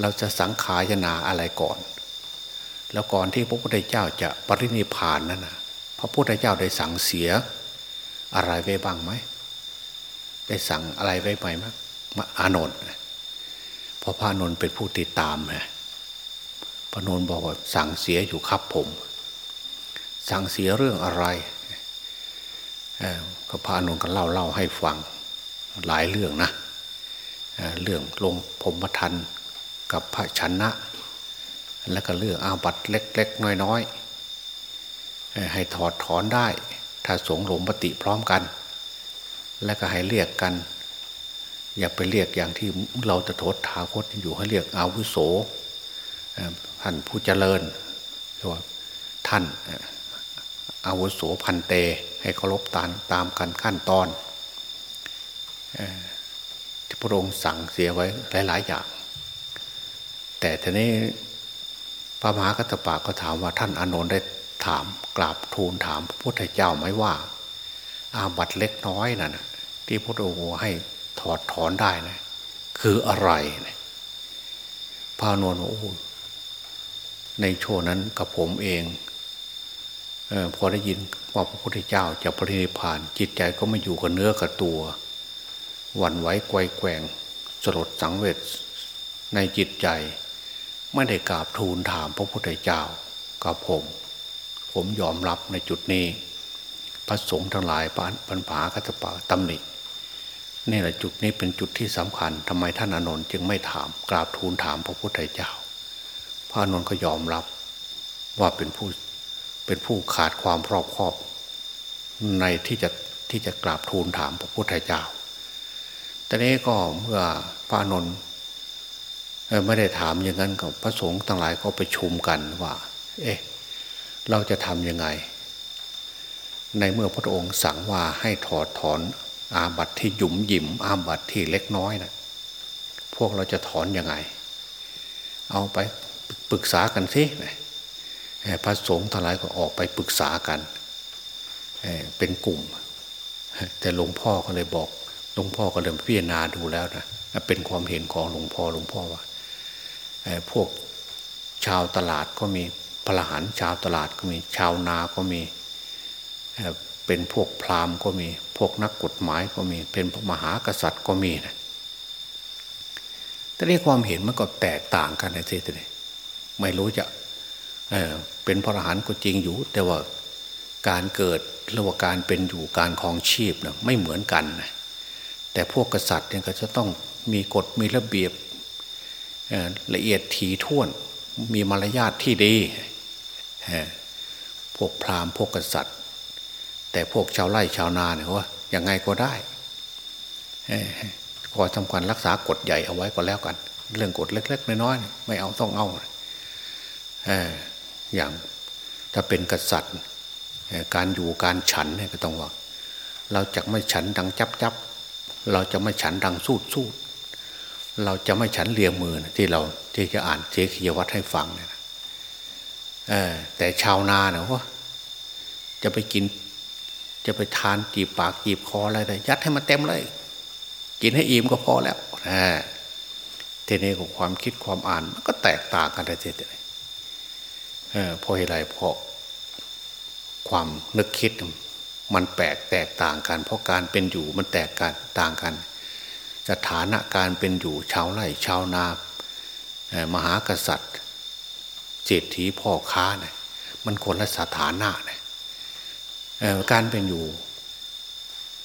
เราจะสังขายนาอะไรก่อน แล้วก่อนที่พระพุทธเจ้าจะปรินิพานนั่นนะพระพุทธเจ้าได้สั่งเสียอะไรไว้บ้างไหมได้สั่งอะไรไว้ไหมมั้งอานนท์พอพระนนท์เป็นผู้ติดตามนะพระนนท์บอกว่าสั่งเสียอยู่ครับผม สั่งเสียเรื่องอะไรก็พระอนุนก็เล่าเล่าให้ฟังหลายเรื่องนะเรื่องลงพมทันกับพระชนะ แล้วก็เรื่องอาบัตเล็กๆ น้อยๆ ให้ถอดถอนได้ ถ้าสงลงปฏิพร้อมกัน แล้วก็ให้เรียกกัน อย่าไปเรียกอย่างที่เราจะโทษถาคตอยู่ให้เรียกอาวุโสท่านผู้เจริญว่าท่าน อาวุโสพันเต ให้เคารพตามตามกันขั้นตอนที่พระองค์สั่งเสียไว้หลาย ๆ อย่าง แต่ทีนี้พระมหากัตปะก็ถามว่าท่านอนนท์ได้ถามกราบทูลถามพระพุทธเจ้าไหมว่า อาบัตเล็กน้อยนะ่ะที่พระองค์ให้ถอดถอนได้นะคืออะไรนะพระนนท์โอ้ในโชวนั้นกับผมเอง พอได้ยินว่าพระพุทธเจ้าจะปรินิพาน จิตใจก็ไม่อยู่กับเนื้อกับตัวหวั่นไหวไกวแกว่งสลดสังเวชในจิตใจ ไม่ได้กราบทูลถามพระพุทธเจ้ากับผม ผมยอมรับในจุดนี้ พระสงฆ์ทั้งหลายปานปัญผาคัตปาตำหนินี่แหละจุดนี้เป็นจุดที่สำคัญทำไมท่านอนนท์จึงไม่ถามกราบทูลถามพระพุทธเจ้า พระอนนท์ก็ยอมรับว่าเป็นผู้ เป็นผู้ขาดความรอบคอบ ในที่จะที่จะกราบทูลถามพระพุทธเจ้าแต่นี้ก็เมื่อพระนนท์ไม่ได้ถามอย่างนั้นก็พระสงฆ์ทั้งหลายก็ไปชุมกันว่า เอ๊ะ เราจะทำยังไง ในเมื่อพระองค์สั่งว่าให้ถอดถอนอาบัติที่หยุมหยิมอาบัติที่เล็กน้อยนะพวกเราจะถอนยังไง เอาไปปรึกษากันสิ พระสงฆ์ทั้งหลายก็ออกไปปรึกษากันเป็นกลุ่ม แต่หลวงพ่อก็เลยบอกหลวงพ่อก็เลยพิจารณาดูแล้วนะเป็นความเห็นของหลวงพ่อหลวงพ่อว่าพวกชาวตลาดก็มีพลหันชาวตลาดก็มีชาวนาก็มีเป็นพวกพราหมณ์ก็มีพวกนักกฎหมายก็มีเป็นพระมหากษัตริย์ก็มีนะแต่ในความเห็นมันก็แตกต่างกันนะทีนี้ไม่รู้จะ เป็นพระอรหันต์ก็จริงอยู่ แต่ว่าการเกิดหรือว่าการเป็นอยู่การครองชีพนะไม่เหมือนกันนะแต่พวกกษัตริย์เนี่ยก็จะต้องมีกฎมีระเบียบละเอียดถี่ถ้วนมีมารยาทที่ดีพวกพราหมณ์พวกกษัตริย์ แต่พวกชาวไร่ชาวนาเนี่ยว่ายังไงก็ได้ขอทำการรักษากฎใหญ่เอาไว้ก็แล้วกัน เรื่องกฎเล็ก ๆ น้อยๆไม่เอาต้องเอา อย่างถ้าเป็นกษัตริย์ การอยู่การฉันเนี่ยก็ต้องว่า เราจะไม่ฉันดังจับจับเราจะไม่ฉันดังสูดสูดเราจะไม่ฉันเลียงมือนะที่เราที่จะอ่านเจขียวัตให้ฟังเนี่ยแต่ชาวนาเนี่ยว่าจะไปกิน จะไปทานจีบปากจีบคออะไรได้ยัดให้มันเต็มเลย กินให้อิ่มก็พอแล้วนะทีนี้ของความคิดความอ่านมันก็แตกต่างกันได้ทีเดียว เพราะอะไรเพราะความนึกคิดมันแปลกแตกต่างกัน เพราะการเป็นอยู่มันแตกกันต่างกัน สถานะการเป็นอยู่ชาวไร่ชาวนา มหากษัตริย์เศรษฐีพ่อค้าเนี่ยมันคนละสถานะเนี่ยการเป็นอยู่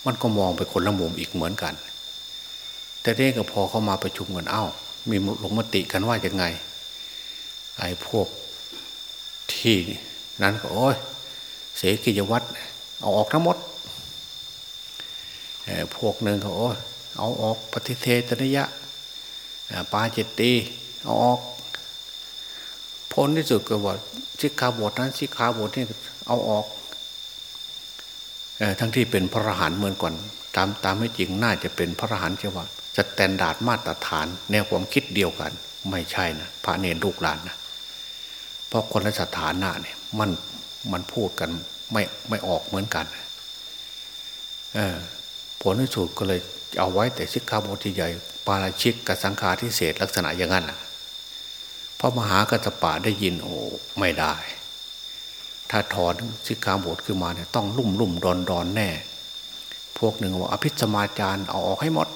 มันก็มองไปคนละมุมอีกเหมือนกัน แต่เด็กก็พอเข้ามาประชุมกันเอา้า มีลงมติกันว่ายังไง ไอ้พวก ที่นั้นก็โอ้ยเสกิจวัตรเอาออกทั้งหมดพวกหนึ่งเขาโอ้ยเอาออกปฏิเทตนิยะปาจิตตีเอาออกพ้นที่สุดก็ว่าสิกขาบทนั้นสิกขาบทนี่เอาออกทั้งที่เป็นพระอรหันต์เหมือนก่อนตามตามไม่จริงน่าจะเป็นพระอรหันต์ใช่ว่าจะแตนดาดมาตรฐานแนวความคิดเดียวกัน ไม่ใช่นะพระเนรลูกหลานนะ ราะคนละสถานะเนี่ยมันมันพูดกันไม่ไม่ออกเหมือนกันผลที่สุดก็เลยเอาไว้แต่สิกขาบทใหญ่ปาราชิกกับสังฆาทิเศษลักษณะอย่างนั้นนะพระมหากัตปะได้ยินโอ้ไม่ได้ ถ้าถอนสิกขาบทขึ้นมาเนี่ยต้องลุ่มลุ่มดอนดอนแน่ พวกหนึ่งว่าอภิสมาจาร์เอาออกให้หมด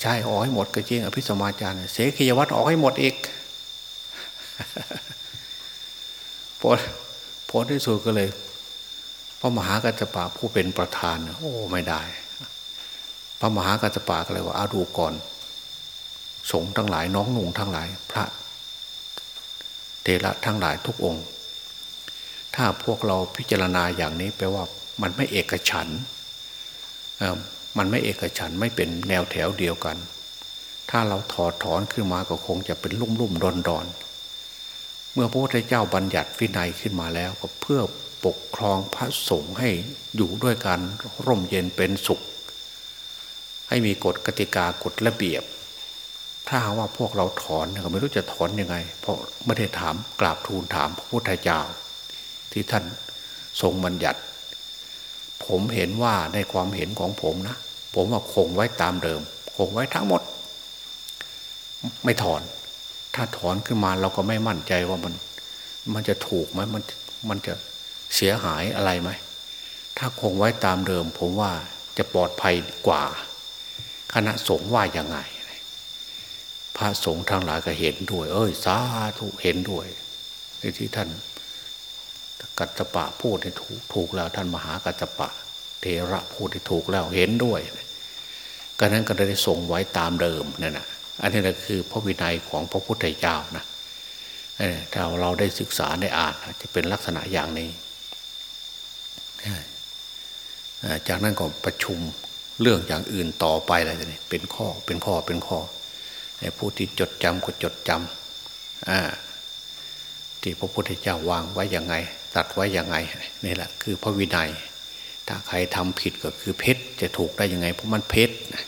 ใช่ออกให้หมดก็จริงอภิสมาจาร์เสกียวัตรออกให้หมดอีก พอพอที่สุดก็เลยพระมหากัจจปะผู้เป็นประธาน โอ้ไม่ได้ พระมหากัจจปะก็เลยว่าอาดูก่อนสงฆ์ทั้งหลายน้องหนุ่งทั้งหลาย พระเทระทั้งหลายทุกองค์ ถ้าพวกเราพิจารณาอย่างนี้แปลว่ามันไม่เอกฉันมันไม่เอกฉันไม่เป็นแนวแถวเดียวกัน ถ้าเราถอดถอนขึ้นมาก็คงจะเป็นลุ่มลุ่มดอนดอน เมื่อพระพุทธเจ้าบัญญัติวินัยขึ้นมาแล้วก็เพื่อปกครองพระสงฆ์ให้อยู่ด้วยการร่มเย็นเป็นสุข ให้มีกฎกติกากฎระเบียบ ถ้าว่าพวกเราถอนก็ไม่รู้จะถอนยังไง เพราะไม่ได้ถามกราบทูลถามพระพุทธเจ้า ที่ท่านทรงบัญญัติ ผมเห็นว่าในความเห็นของผมนะ ผมว่าคงไว้ตามเดิม คงไว้ทั้งหมด ไม่ถอน ถ้าถอนขึ้นมาเราก็ไม่มั่นใจว่ามัน มันจะถูกไหมมันมันจะเสียหายอะไรไหมถ้าคงไว้ตามเดิม ผมว่าจะปลอดภัยกว่า คณะสงฆ์ว่ายังไง พระสงฆ์ทั้งหลายก็เห็นด้วย เอ้ยสาธุเห็นด้วยที่ท่านกัตปะพูดให้ถูกถูกแล้ว ท่านมหากัตปะ เทระพูดให้ถูกแล้วเห็นด้วยก็นั้นก็ได้ส่งไว้ตามเดิมนั่นแหะ อันนี้แหละคือพระวินัยของพระพุทธเจ้านะถ้าเราได้ศึกษาได้อ่านจะเป็นลักษณะอย่างนี้ จากนั้นก็ประชุมเรื่องอย่างอื่นต่อไปอะไรนี่เป็นข้อเป็นข้อเป็นข้อผู้ที่จดจำก็จดจำที่พระพุทธเจ้าวางไว้อย่างไง ตัดไว้อย่างไงนี่แหละคือพระวินัย ถ้าใครทำผิดก็คือเพชรจะถูกได้ยังไงเพราะมันเพชรนะ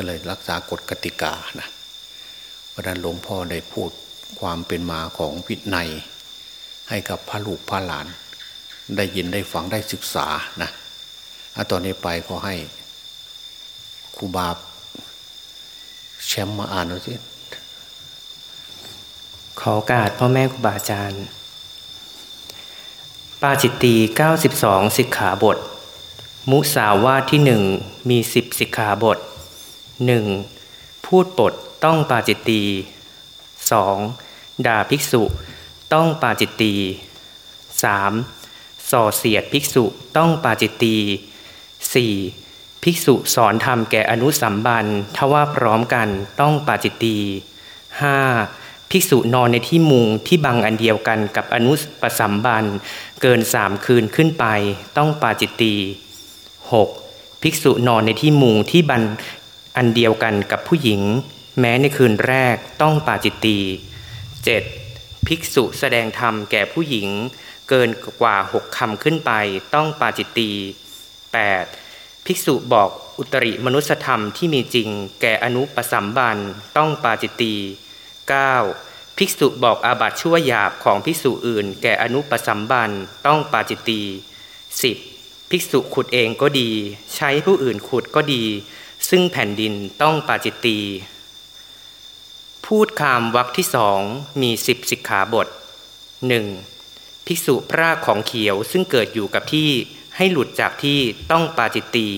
ก็เลยรักษากฎกติกานะเพราะนั้นหลวงพ่อได้พูดความเป็นมาของวินัย ให้กับพระลูกพระหลาน ได้ยินได้ฟังได้ศึกษานะตอนนี้ไปก็ให้ครูบาแชมป์มาอ่านหน่อยสิขอโอกาสพ่อแม่ครูบาอาจารย์ปาจิตตี92 สิกขาบท มุสาวาทที่หนึ่งมีสิบสิกขาบท หนึ่งพูดปดต้องปาจิตตีสองด่าภิกษุ ต้องปาจิตตีสามส่อเสียดภิกษุต้องปาจิตตีสี่ภิกษุสอนธรรมแก่อนุสัมบันทว่าพร้อมกันต้องปาจิตตีห้าภิกษุนอนในที่มุงที่บังอันเดียวกันกับอนุปสัมบันเกินสามคืนขึ้นไปต้องปาจิตตีหกภิกษุนอนในที่มุงที่บัน อันเดียวกันกับผู้หญิง แม้ในคืนแรกต้องปาจิตตี 7. ภิกษุแสดงธรรมแก่ผู้หญิง เกินกว่าหกคำขึ้นไปต้องปาจิตตี 8. ภิกษุบอกอุตริมนุสธรรมที่มีจริง แก่อนุปสัมบันต้องปาจิตตี 9. ภิกษุบอกอาบัติชั่วหยาบของภิกษุอื่น แก่อนุปสัมบันต้องปาจิตตี 10. ภิกษุขุดเองก็ดี ใช้ผู้อื่นขุดก็ดี ซึ่งแผ่นดินต้องปาจิตตี พูดคามวรรคที่สองมีสิบสิกขาบทหนึ่งภิกษุพรากของเขียวซึ่งเกิดอยู่กับที่ให้หลุดจากที่ต้องปาจิตตี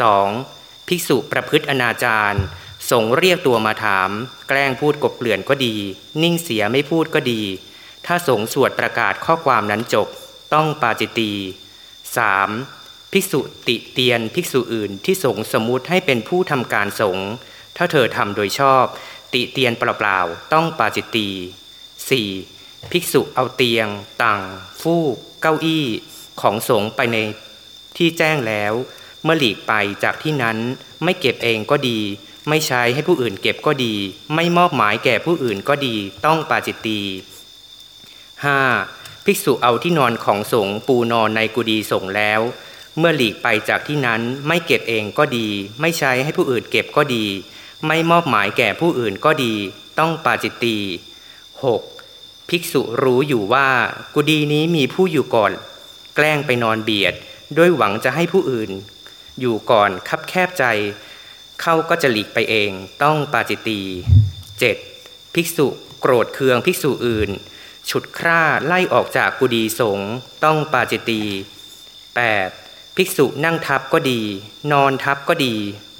สองภิกษุประพฤติอนาจารส่งเรียกตัวมาถาม แกล้งพูดกบเกลื่อนก็ดี นิ่งเสียไม่พูดก็ดี ถ้าสงสวดประกาศข้อความนั้นจบ ต้องปาจิตตีสาม ภิกษุติเตียนภิกษุอื่นที่สงสมมุติให้เป็นผู้ทำการสงถ้าเธอทำโดยชอบ ติเตียนเปล่าๆต้องปาจิตตี 4. ภิกษุเอาเตียงตังฟูก เก้าอี้ของสงไปในที่แจ้งแล้ว เมื่อหลีกไปจากที่นั้นไม่เก็บเองก็ดี ไม่ใช้ให้ผู้อื่นเก็บก็ดี ไม่มอบหมายแก่ผู้อื่นก็ดี ต้องปาจิตตี 5. ภิกษุเอาที่นอนของสงปูนอนในกุฏิสงแล้ว เมื่อหลีกไปจากที่นั้นไม่เก็บเองก็ดี ไม่ใช้ให้ผู้อื่นเก็บก็ดี ไม่มอบหมายแก่ผู้อื่นก็ดี ต้องปาจิตตี 6. ภิกษุรู้อยู่ว่ากุดีนี้มีผู้อยู่ก่อน แกล้งไปนอนเบียด ด้วยหวังจะให้ผู้อื่น อยู่ก่อนคับแคบใจ เข้าก็จะหลีกไปเอง ต้องปาจิตตี 7. ภิกษุโกรธเคืองภิกษุอื่น ฉุดคร่าไล่ออกจากกุดีสงต้องปาจิตตี 8. ภิกษุนั่งทับก็ดี นอนทับก็ดี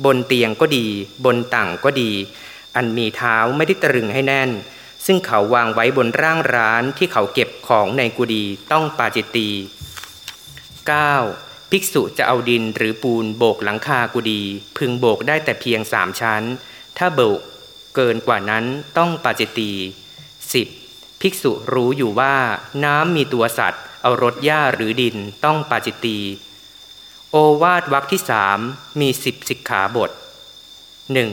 บนเตียงก็ดี บนต่างก็ดี อันมีเท้าไม่ได้ตรึงให้แน่น ซึ่งเขาวางไว้บนร่างร้านที่เขาเก็บของในกุฏิต้องปาจิตตี 9. ภิกษุจะเอาดินหรือปูนโบกหลังคากุฏิพึงโบกได้แต่เพียงสามชั้น ถ้าโบกเกินกว่านั้นต้องปาจิตตี 10. ภิกษุรู้อยู่ว่าน้ำมีตัวสัตว์ เอารถหญ้าหรือดินต้องปาจิตตี โอวาทวรรคที่สามมีสิบสิกขาบทหนึ่ง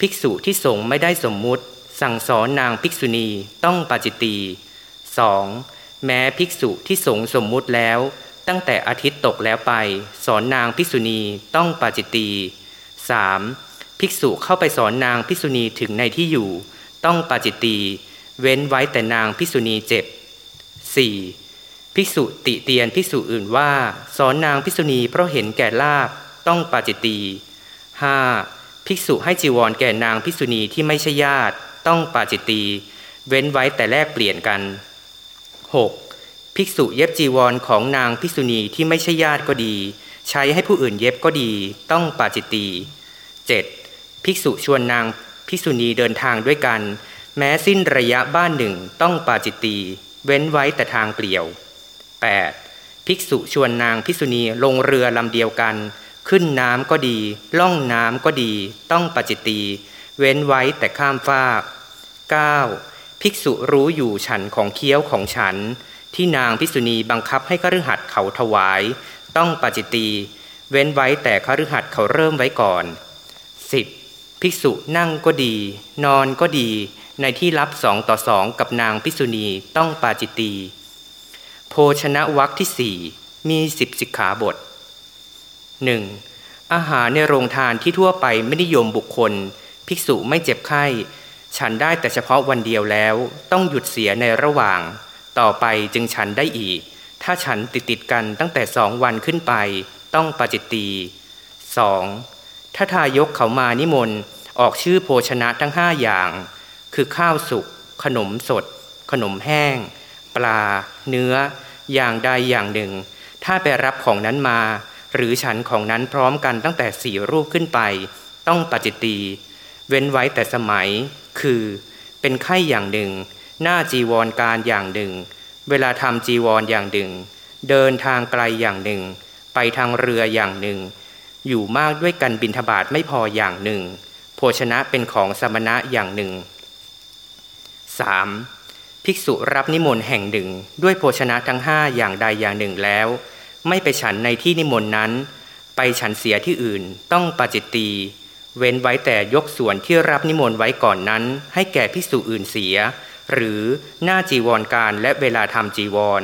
ภิกษุที่สงไม่ได้สมมุติ สั่งสอนนางภิกษุณีต้องปาจิตตีสองแม้ภิกษุที่สงสมมุติแล้ว ตั้งแต่อาทิตย์ตกแล้วไป สอนนางภิกษุณีต้องปาจิตตีสามภิกษุเข้าไปสอนนางภิกษุณีถึงในที่อยู่ ต้องปาจิตตีเว้นไว้แต่นางภิกษุณีเจ็บสี่ ภิกษุติเตียนภิกษุอื่นว่า สอนนางภิกษุณีเพราะเห็นแก่ลาบต้องปาจิตตีห้าภิกษุให้จีวรแก่นางภิกษุณีที่ไม่ใช่ญาติต้องปาจิตตีเว้นไว้แต่แลกเปลี่ยนกัน 6. ภิกษุเย็บจีวรของนางภิกษุณีที่ไม่ใช่ญาติก็ดี ใช้ให้ผู้อื่นเย็บก็ดี ต้องปาจิตตี 7. ภิกษุชวนนางภิกษุณีเดินทางด้วยกัน แม้สิ้นระยะบ้านหนึ่งต้องปาจิตตีเว้นไว้แต่ทางเปลี่ยว 8. ภิกษุชวนนางภิกษุณีลงเรือลำเดียวกัน ขึ้นน้ำก็ดี ล่องน้ำก็ดี ต้องปจิตี เว้นไว้แต่ข้ามฟาก 9. ภิกษุรู้อยู่ฉันของเคี้ยวของฉัน ที่นางภิกษุณีบังคับให้คฤหัสถ์เขาถวาย ต้องปจิตี เว้นไว้แต่คฤหัสถ์เขาเริ่มไว้ก่อน 10. ภิกษุนั่งก็ดี นอนก็ดี ในที่รับสองต่อสองกับนางภิกษุณีต้องปาจิตี โภชนะวักที่สี่มีสิบสิกขาบทหนึ่งอาหารในโรงทานที่ทั่วไปไม่นิยมบุคคล ภิกษุไม่เจ็บไข้ ฉันได้แต่เฉพาะวันเดียวแล้ว ต้องหยุดเสียในระหว่าง ต่อไปจึงฉันได้อีก ถ้าฉันติดติดกันตั้งแต่สองวันขึ้นไป ต้องปาจิตตีสองถ้าทายกเขามานิมนต์ออกชื่อโภชนะทั้งห้าอย่าง คือข้าวสุกขนมสด ขนมแห้ง ปลา เนื้อ อย่างใดอย่างหนึ่ง ถ้าไปรับของนั้นมา หรือฉันของนั้นพร้อมกันตั้งแต่สี่รูปขึ้นไป ต้องปจิตี เว้นไว้แต่สมัย คือ เป็นไข้อย่างหนึ่ง หน้าจีวรการอย่างหนึ่ง เวลาทำจีวรอย่างหนึ่ง เดินทางไกลอย่างหนึ่ง ไปทางเรืออย่างหนึ่ง อยู่มากด้วยกันบินทบาทไม่พออย่างหนึ่งโภชนะเป็นของสมณะอย่างหนึ่ง 3. ภิกษุรับนิมนต์แห่งหนึ่ง ด้วยโภชนะทั้งห้าอย่างใดอย่างหนึ่งแล้ว ไม่ไปฉันในที่นิมนต์นั้น ไปฉันเสียที่อื่นต้องปาจิตตีเว้นไว้แต่ยกส่วนที่รับนิมนต์ไว้ก่อนนั้น ให้แก่ภิกษุอื่นเสีย หรือหน้าจีวรการและเวลาทำจีวร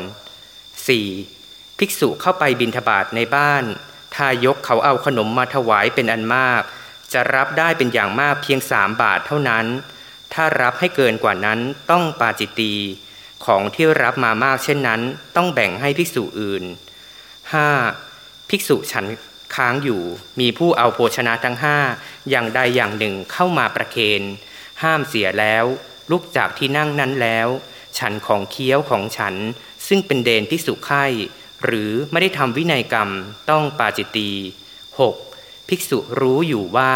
4. ภิกษุเข้าไปบินทบาทในบ้านถ้ายกเขาเอาขนมมาถวายเป็นอันมาก จะรับได้เป็นอย่างมากเพียงสามบาทเท่านั้น ถ้ารับให้เกินกว่านั้นต้องปาจิตตีของที่รับมามากเช่นนั้น ต้องแบ่งให้ภิกษุอื่น 5. ภิกษุฉันค้างอยู่ มีผู้เอาโภชนะทั้งห้าอย่างใดอย่างหนึ่งเข้ามาประเคน ห้ามเสียแล้ว ลุกจากที่นั่งนั้นแล้ว ฉันของเคี้ยวของฉัน ซึ่งเป็นเดนภิกษุไข่หรือไม่ได้ทำวินัยกรรมต้องปาจิตตี 6. ภิกษุรู้อยู่ว่า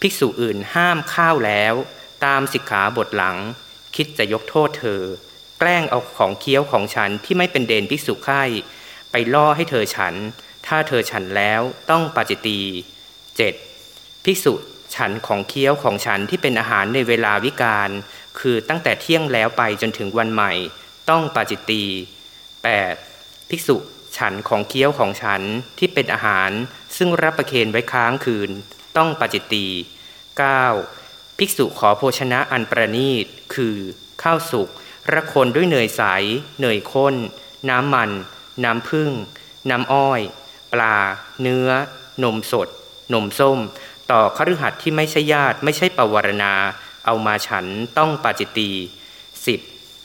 ภิกษุอื่นห้ามข้าวแล้ว ตามสิกขาบทหลัง คิดจะยกโทษเธอ แกล้งเอาของเคี้ยวของฉันที่ไม่เป็นเดนภิกษุไข่ไปล่อให้เธอฉัน ถ้าเธอฉันแล้วต้องปาจิตี 7. ภิกษุฉันของเคี้ยวของฉันที่เป็นอาหารในเวลาวิกาลคือตั้งแต่เที่ยงแล้วไปจนถึงวันใหม่ ต้องปาจิตตี 8. ภิกษุฉันของเคี้ยวของฉันที่เป็นอาหาร ซึ่งรับประเคนไว้ค้างคืน ต้องปาจิตตี 9. ภิกษุขอโภชนะอันประณีต คือ ข้าวสุกระคนด้วยเนยใส เนยข้น น้ำมัน น้ำผึ้งน้ำอ้อย ปลา เนื้อ นมสด นมส้ม ต่อคฤหัสถ์ที่ไม่ใช่ญาติไม่ใช่ปวารณา เอามาฉันต้องปาจิตตีสิบ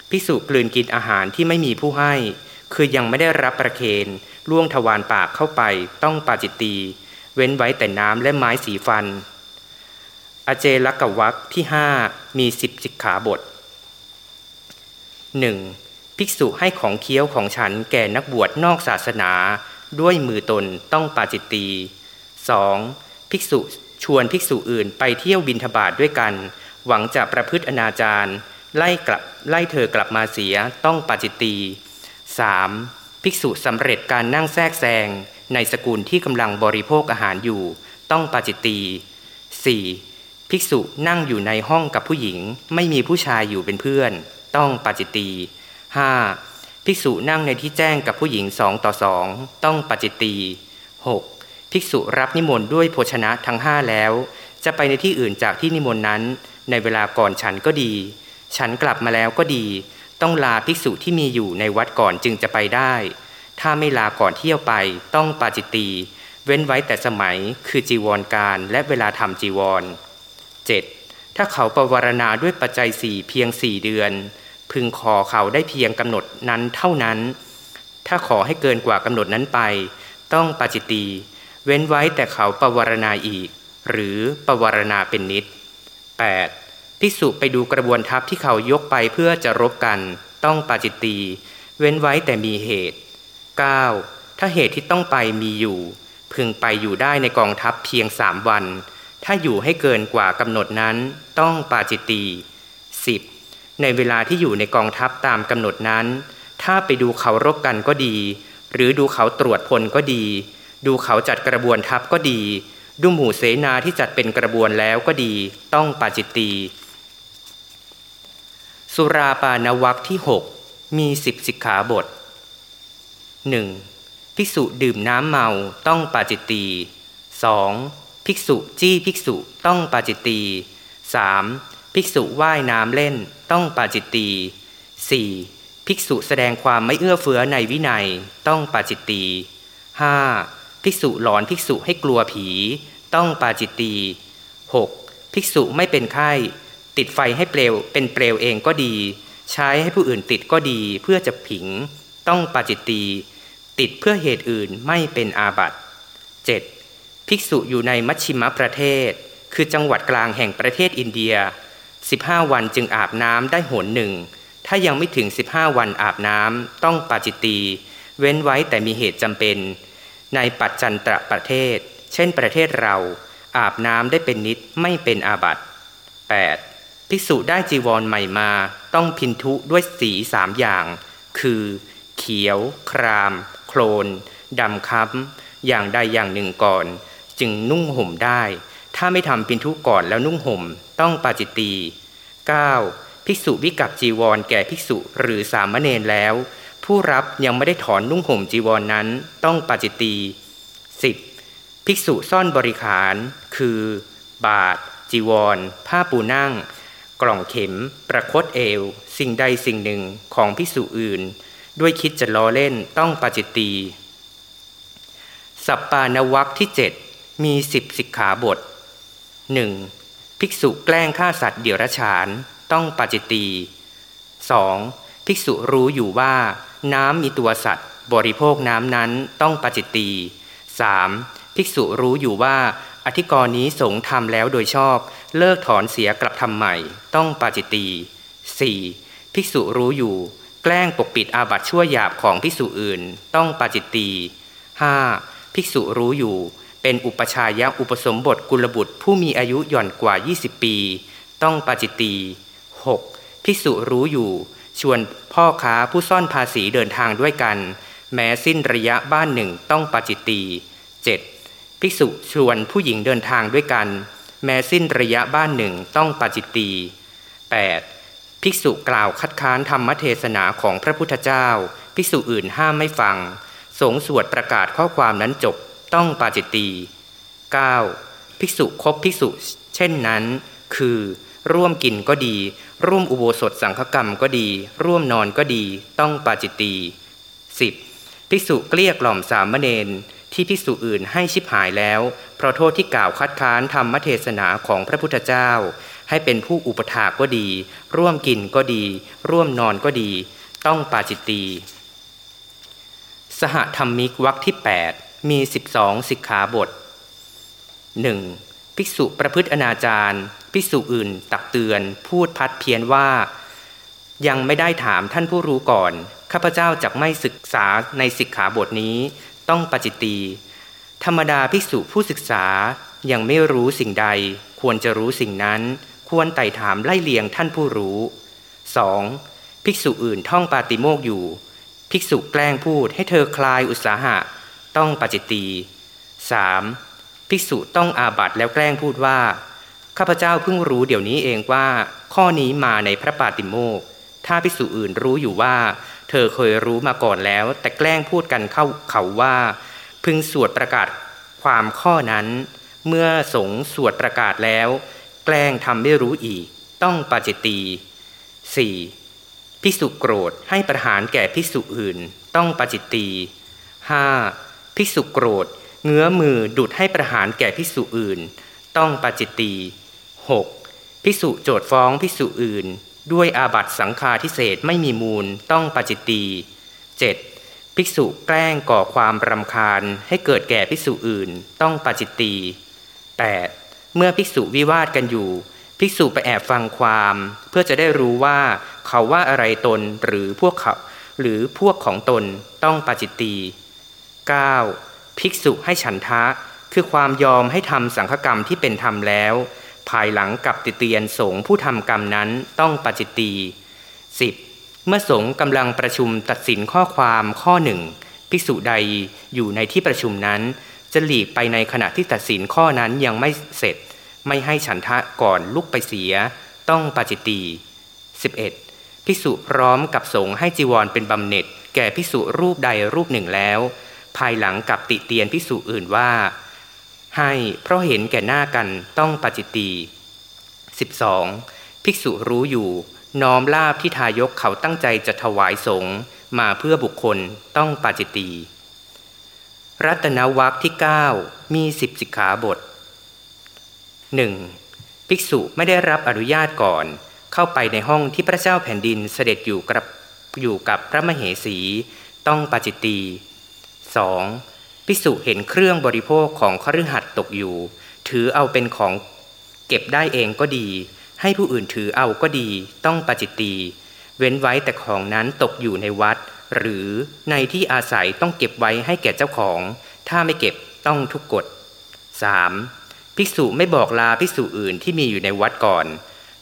ภิกษุกลืนกินอาหารที่ไม่มีผู้ให้ คือยังไม่ได้รับประเคนล่วงทวารปากเข้าไปต้องปาจิตตี เว้นไว้แต่น้ำและไม้สีฟัน อเจลกวักที่ห้ามีสิบสิกขาบทหนึ่งภิกษุให้ของเคี้ยวของฉันแก่นักบวชนอกศาสนา ด้วยมือตนต้องปาจิตตีสองภิกษุชวนภิกษุอื่นไปเที่ยวบินทบาทด้วยกัน หวังจะประพฤติอนาจารไล่กลับไล่เธอกลับมาเสียต้องปาจิตตีสามภิกษุสำเร็จการนั่งแทรกแซงในสกุลที่กำลังบริโภคอาหารอยู่ ต้องปาจิตตีสี่ ภิกษุนั่งอยู่ในห้องกับผู้หญิง ไม่มีผู้ชายอยู่เป็นเพื่อน ต้องปาจิตตี 5. ภิกษุนั่งในที่แจ้งกับผู้หญิงสองต่อสองต้องปาจิตตี 6. ภิกษุรับนิมนต์ด้วยโภชนะทั้งห้าแล้ว จะไปในที่อื่นจากที่นิมนต์นั้น ในเวลาก่อนฉันก็ดี ฉันกลับมาแล้วก็ดี ต้องลาภิกษุที่มีอยู่ในวัดก่อนจึงจะไปได้ ถ้าไม่ลาก่อนเที่ยวไปต้องปาจิตตี เว้นไว้แต่สมัยคือจีวรการและเวลาทำจีวร 7. ถ้าเขาประวารณาด้วยปัจจัยสี่เพียงสี่เดือน พึงขอเขาได้เพียงกำหนดนั้นเท่านั้น ถ้าขอให้เกินกว่ากำหนดนั้นไป ต้องปาจิตี เว้นไว้แต่เขาประวารณาอีก หรือประวารณาเป็นนิด 8. ภิกษุไปดูกระบวนทัพที่เขายกไปเพื่อจะรบกัน ต้องปาจิตตีเว้นไว้แต่มีเหตุ 9. ถ้าเหตุที่ต้องไปมีอยู่ พึงไปอยู่ได้ในกองทัพเพียงสามวัน ถ้าอยู่ให้เกินกว่ากำหนดนั้นต้องปาจิตตี 10. ในเวลาที่อยู่ในกองทัพตามกำหนดนั้น ถ้าไปดูเขารบกันก็ดี หรือดูเขาตรวจพลก็ดี ดูเขาจัดกระบวนทัพก็ดี ดูหมู่เสนาที่จัดเป็นกระบวนแล้วก็ดี ต้องปาจิตตี สุราปานวักที่ 6 มีสิบสิกขาบท 1. ภิกษุดื่มน้ำเมาต้องปาจิตตี 2. ภิกษุจี้ภิกษุต้องปาจิตตี 3. ภิกษุว่ายน้ำเล่นต้องปาจิตตี 4. ภิกษุแสดงความไม่เอื้อเฟื้อในวินัยต้องปาจิตตี 5. ภิกษุหลอนภิกษุให้กลัวผี ต้องปาจิตตี 6. ภิกษุไม่เป็นไข้ ติดไฟให้เปลวเป็นเปลวเองก็ดี ใช้ให้ผู้อื่นติดก็ดีเพื่อจะผิง ต้องปาจิตตี ติดเพื่อเหตุอื่นไม่เป็นอาบัติ 7. ภิกษุอยู่ในมัชชิมประเทศ คือจังหวัดกลางแห่งประเทศอินเดีย 15 วันจึงอาบน้ำได้หนหนึ่ง ถ้ายังไม่ถึง 15 วันอาบน้ำต้องปาจิตตีเว้นไว้แต่มีเหตุจำเป็น ในปัจจันตรประเทศ เช่นประเทศเรา อาบน้ำได้เป็นนิดไม่เป็นอาบัติ 8. ภิกษุได้จีวรใหม่มา ต้องพินทุด้วยสีสามอย่าง คือ เขียว คราม โคลนดำค้ำอย่างใดอย่างหนึ่งก่อน จึงนุ่งห่มได้ ถ้าไม่ทำพินทุก่อนแล้วนุ่งห่ม ต้องปาจิตตี 9. ภิกษุวิกับจีวรแก่ภิกษุหรือสามเณรแล้ว ผู้รับยังไม่ได้ถอนนุ่งห่มจีวรนนั้น ต้องปาจิตตี 10. ภิกษุซ่อนบริขารคือ บาท จีวร ผ้าปูนั่ง กล่องเข็ม ประคตเอว สิ่งใดสิ่งหนึ่งของภิกษุอื่น ด้วยคิดจะล้อเล่นต้องปาจิตตีสัปปานวักที่เจ็ด มีสิบสิกขาบทหนึ่งภิกษุแกล้งฆ่าสัตว์เดี่ยวรฉานต้องปาจิตตี 2. ภิกษุรู้อยู่ว่าน้ำมีตัวสัตว์ บริโภคน้ำนั้นต้องปาจิตตี 3. ภิกษุรู้อยู่ว่าอธิกรณ์นี้สงทำแล้วโดยชอบ เลิกถอนเสียกลับทำใหม่ ต้องปาจิตตี 4. ภิกษุรู้อยู่ แกล้งปกปิดอาบัติชั่วหยาบของภิกษุอื่น ต้องปาจิตตี 5. ภิกษุรู้อยู่ เป็นอุปชายะอุปสมบทกุลบุตรผู้มีอายุหย่อนกว่า 20 ปี ต้องปาจิตตี 6. ภิกษุรู้อยู่ ชวนพ่อค้าผู้ซ่อนภาษีเดินทางด้วยกัน แม้สิ้นระยะบ้านหนึ่งต้องปาจิตตี 7. ภิกษุชวนผู้หญิงเดินทางด้วยกัน แม้สิ้นระยะบ้านหนึ่งต้องปาจิตตี 8. ภิกษุกล่าวคัดค้านธรรมเทศนาของพระพุทธเจ้า ภิกษุอื่นห้ามไม่ฟัง สงสวดประกาศข้อความนั้นจบ ต้องปาจิตตี 9. ภิกษุคบภิกษุเช่นนั้น คือ ร่วมกินก็ดี ร่วมอุโบสถสังฆกรรมก็ดี ร่วมนอนก็ดี ต้องปาจิตตี 10. ภิกษุเกลี้ยกล่อมสามเณรที่ภิกษุอื่นให้ชิบหายแล้ว เพราะโทษที่กล่าวคัดค้านธรรมเทศนาของพระพุทธเจ้า ให้เป็นผู้อุปถาก็ดี ร่วมกินก็ดี ร่วมนอนก็ดี ต้องปาจิตตี สหธรรมิกวักที่ 8 มีสิบองสิกขาบทหนึ่งภิกษุประพฤติอนาจารภิกษุอื่นตักเตือน พูดพัดเพียนว่า ยังไม่ได้ถามท่านผู้รู้ก่อน ข้าพเจ้าจะไม่ศึกษาในสิกขาบทนี้ต้องปจิตตี ธรรมดาภิกษุผู้ศึกษายังไม่รู้สิ่งใด ควรจะรู้สิ่งนั้น ควรไต่ถามไล่เลียงท่านผู้รู้ 2. ภิกษุอื่นท่องปาติโมกอยู่ ภิกษุแกล้งพูดให้เธอคลายอุตสาหะ ต้องปจิตตี 3. ภิกษุต้องอาบัตแล้วแกล้งพูดว่า ข้าพเจ้าเพิ่งรู้เดี๋ยวนี้เองว่า ข้อนี้มาในพระปาติโมกถ้าภิกษุอื่นรู้อยู่ว่า เธอเคยรู้มาก่อนแล้ว แต่แกล้งพูดกันเข้าเขาว่า พึงสวดประกาศความข้อนั้น เมื่อสงสวดประกาศแล้ว แกล้งทำไม่รู้อีก ต้องปาจิตตี 4. ภิกษุโกรธให้ประหารแก่ภิกษุอื่น ต้องปาจิตตี 5. ภิกษุโกรธ เงื้อมือดุดให้ประหารแก่ภิกษุอื่น ต้องปาจิตตี 6. ภิกษุโจทฟ้องภิกษุอื่น ด้วยอาบัตสังฆาทิเศษไม่มีมูลต้องปาจิตตี 7. ภิกษุแกล้งก่อความรำคาญให้เกิดแก่ภิกษุอื่น ต้องปาจิตตี 8. เมื่อภิกษุวิวาทกันอยู่ ภิกษุไปแอบฟังความ เพื่อจะได้รู้ว่าเขาว่าอะไรตนหรือพวกเขาหรือพวกของตนต้องปาจิตตี 9. ภิกษุให้ฉันทะ คือความยอมให้ทำสังฆกรรมที่เป็นธรรมแล้ว ภายหลังกับติเตียนสงผู้ทำกรรมนั้นต้องปจิตตี 10. เมื่อสงกำลังประชุมตัดสินข้อความข้อหนึ่งภิกษุใดอยู่ในที่ประชุมนั้น จะหลีกไปในขณะที่ตัดสินข้อนั้นยังไม่เสร็จ ไม่ให้ฉันทะก่อนลุกไปเสีย ต้องปจิตตี 11. ภิกษุพร้อมกับสงให้จีวรเป็นบำเหน็จแก่ภิกษุรูปใดรูปหนึ่งแล้ว ภายหลังกับติเตียนพิสูจอื่นว่า ให้เพราะเห็นแก่หน้ากันต้องปจิตตี 12. ภิกษุรู้อยู่ น้อมลาบที่ทายกเขาตั้งใจจะถวายสงฆ์มาเพื่อบุคคลต้องปาจิตตีรัตนวัคที่ 9 มีสิบสิกขาบท 1. ภิภิกษุไม่ได้รับอนุญาตก่อน เข้าไปในห้องที่พระเจ้าแผ่นดินเสด็จอยู่กับอยู่กับพระมเหสี ต้องปาจิตตี 2. ภิกษุเห็นเครื่องบริโภคของคฤหัสถ์ตกอยู่ ถือเอาเป็นของเก็บได้เองก็ดี ให้ผู้อื่นถือเอาก็ดี ต้องปาจิตตีเว้นไว้แต่ของนั้นตกอยู่ในวัด หรือในที่อาศัยต้องเก็บไว้ให้แก่เจ้าของ ถ้าไม่เก็บต้องทุกกฎ 3. ภิกษุไม่บอกลาภิกษุอื่นที่มีอยู่ในวัดก่อน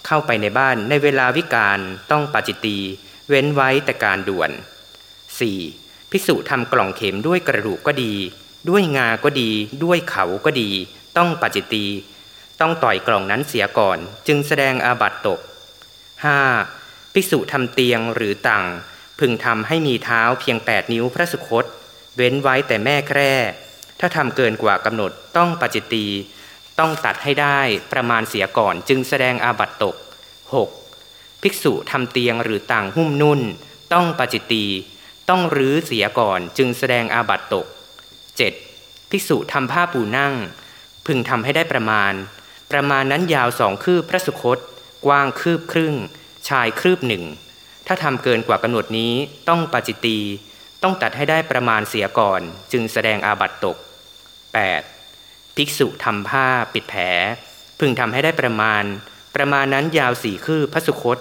เข้าไปในบ้านในเวลาวิกาลต้องปาจิตตีเว้นไว้แต่การด่วน 4. ภิกษุทำกล่องเข็มด้วยกระดูกก็ดี ด้วยงาก็ดี ด้วยเขาก็ดี ต้องปาจิตี ต้องต่อยกล่องนั้นเสียก่อน จึงแสดงอาบัตตก 5. ภิกษุทำเตียงหรือตังพึงทำให้มีเท้าเพียง 8 นิ้วพระสุคต เว้นไว้แต่แม่แคร่ ถ้าทำเกินกว่ากำหนดต้องปาจิตี ต้องตัดให้ได้ประมาณเสียก่อนจึงแสดงอาบัตตก 6. ภิกษุทำเตียงหรือต่างหุ้มนุ่น ต้องปาจิต ต้องรื้อเสียก่อนจึงแสดงอาบัตตก 7. ภิกษุทำผ้าปูนั่ง พึงทำให้ได้ประมาณ ประมาณนั้นยาวสองคืบพระสุคต กว้างคืบครึ่ง ชายคืบหนึ่ง ถ้าทำเกินกว่ากำหนดนี้ต้องปาจิตตีต้องตัดให้ได้ประมาณเสียก่อน จึงแสดงอาบัตตก 8. ภิกษุทำผ้าปิดแผล พึงทำให้ได้ประมาณ ประมาณนั้นยาวสี่คืบพระสุคต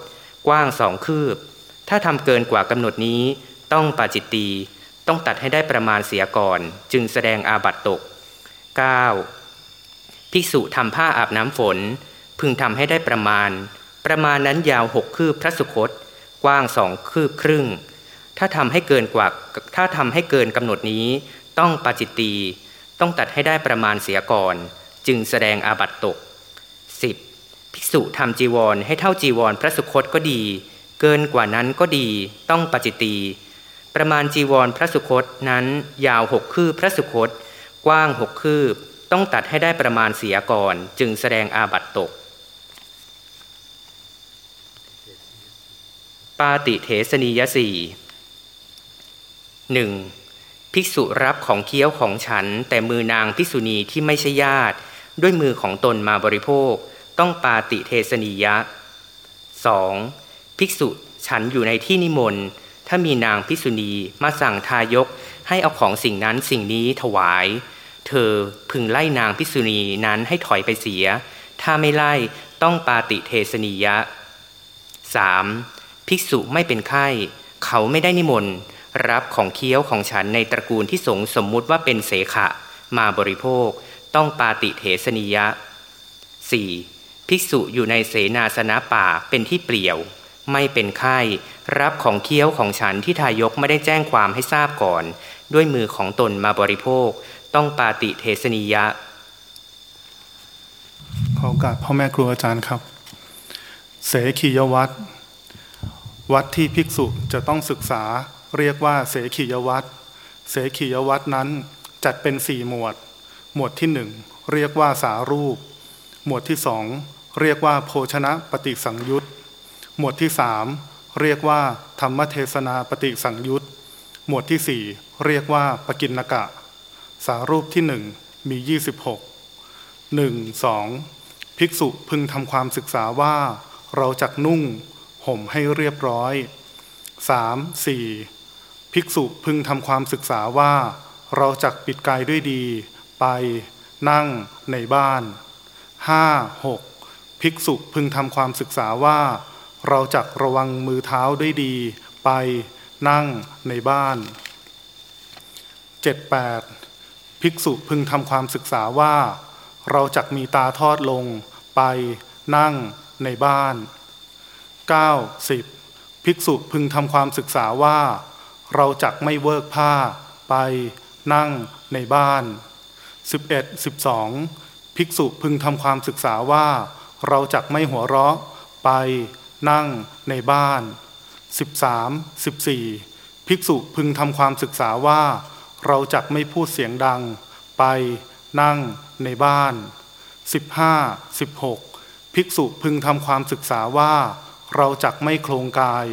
กว้างสองคืบ ถ้าทำเกินกว่ากำหนดนี้ ต้องปาจิตตีต้องตัดให้ได้ประมาณเสียก่อน จึงแสดงอาบัตตก 9. ภิกษุทำผ้าอาบน้ำฝน พึงทำให้ได้ประมาณ ประมาณนั้นยาวหกคืบพระสุคต กว้างสองคืบครึ่ง ถ้าทำให้เกินกว่าถ้าทำให้เกินกำหนดนี้ ต้องปาจิตตีต้องตัดให้ได้ประมาณเสียก่อน จึงแสดงอาบัตตก 10. ภิกษุทำจีวรให้เท่าจีวรพระสุคตก็ดี เกินกว่านั้นก็ดี ต้องปาจิตตี ประมาณจีวรพระสุคตนั้นยาวหกคืบพระสุคต กว้างหกคืบ ต้องตัดให้ได้ประมาณเสียก่อนจึงแสดงอาบัตตก ปาติเถสนียสีหนึ่งภิกษุรับของเคี้ยวของฉัน แต่มือนางภิกษุณีที่ไม่ใช่ญาติ ด้วยมือของตนมาบริโภค ต้องปาติเทสนียะ 2. ภิกษุฉันอยู่ในที่นิมนต์ ถ้ามีนางภิกษุณีมาสั่งทายกให้เอาของสิ่งนั้นสิ่งนี้ถวาย เธอพึงไล่นางภิกษุณีนั้นให้ถอยไปเสีย ถ้าไม่ไล่ต้องปาติเทสนียะ 3. ภิกษุไม่เป็นไข้ เขาไม่ได้นิมนต์รับของเคี้ยวของฉันในตระกูลที่สงสมมุติว่าเป็นเสขะ มาบริโภค ต้องปาติเถสนิยะ 4. ภิกษุอยู่ในเสนาสนะป่าเป็นที่เปลี่ยว ไม่เป็นไข้ รับของเคี้ยวของฉันที่ทายกไม่ได้แจ้งความให้ทราบก่อน ด้วยมือของตนมาบริโภค ต้องปาติเทสนิยะ ขอโอกาสพ่อแม่ครูอาจารย์ครับ เสขียวัตรวัดที่ภิกษุจะต้องศึกษาเรียกว่าเสขียวัตรเสขียวัตรนั้นจัดเป็นสี่หมวด หมวดที่หนึ่งเรียกว่าสารูป หมวดที่สองเรียกว่าโภชนะปฏิสังยุต หมวดที่สามเรียกว่า ธรรมเทศนาปฏิสังยุตหมวดที่สี่เรียกว่าปกินกะ สารูปที่หนึ่งมียี่สิบหกหนึ่งสองภิกษุพึงทำความศึกษาว่า เราจักนุ่ง ห่มให้เรียบร้อยสามสี่ภิกษุพึงทำความศึกษาว่า เราจักปิดกายด้วยดี ไป นั่ง ในบ้านห้าหกภิกษุพึงทำความศึกษาว่า เราจักระวังมือเท้าด้วยดี ไปนั่งในบ้านเจ็ดแปดภิกษุพึงทำความศึกษาว่า เราจักมีตาทอดลง ไปนั่งในบ้านเก้าสิบภิกษุพึงทำความศึกษาว่า เราจักไม่เวิกผ้า ไปนั่งในบ้าน 11 12 ภิกษุพึงทำความศึกษาว่า เราจักไม่หัวเราะ ไป นั่งในบ้าน 13 14 ภิกษุพึงทำความศึกษาว่า เราจักไม่พูดเสียงดัง ไปนั่งในบ้าน 15 16 ภิกษุพึงทำความศึกษาว่า เราจักไม่โครงกาย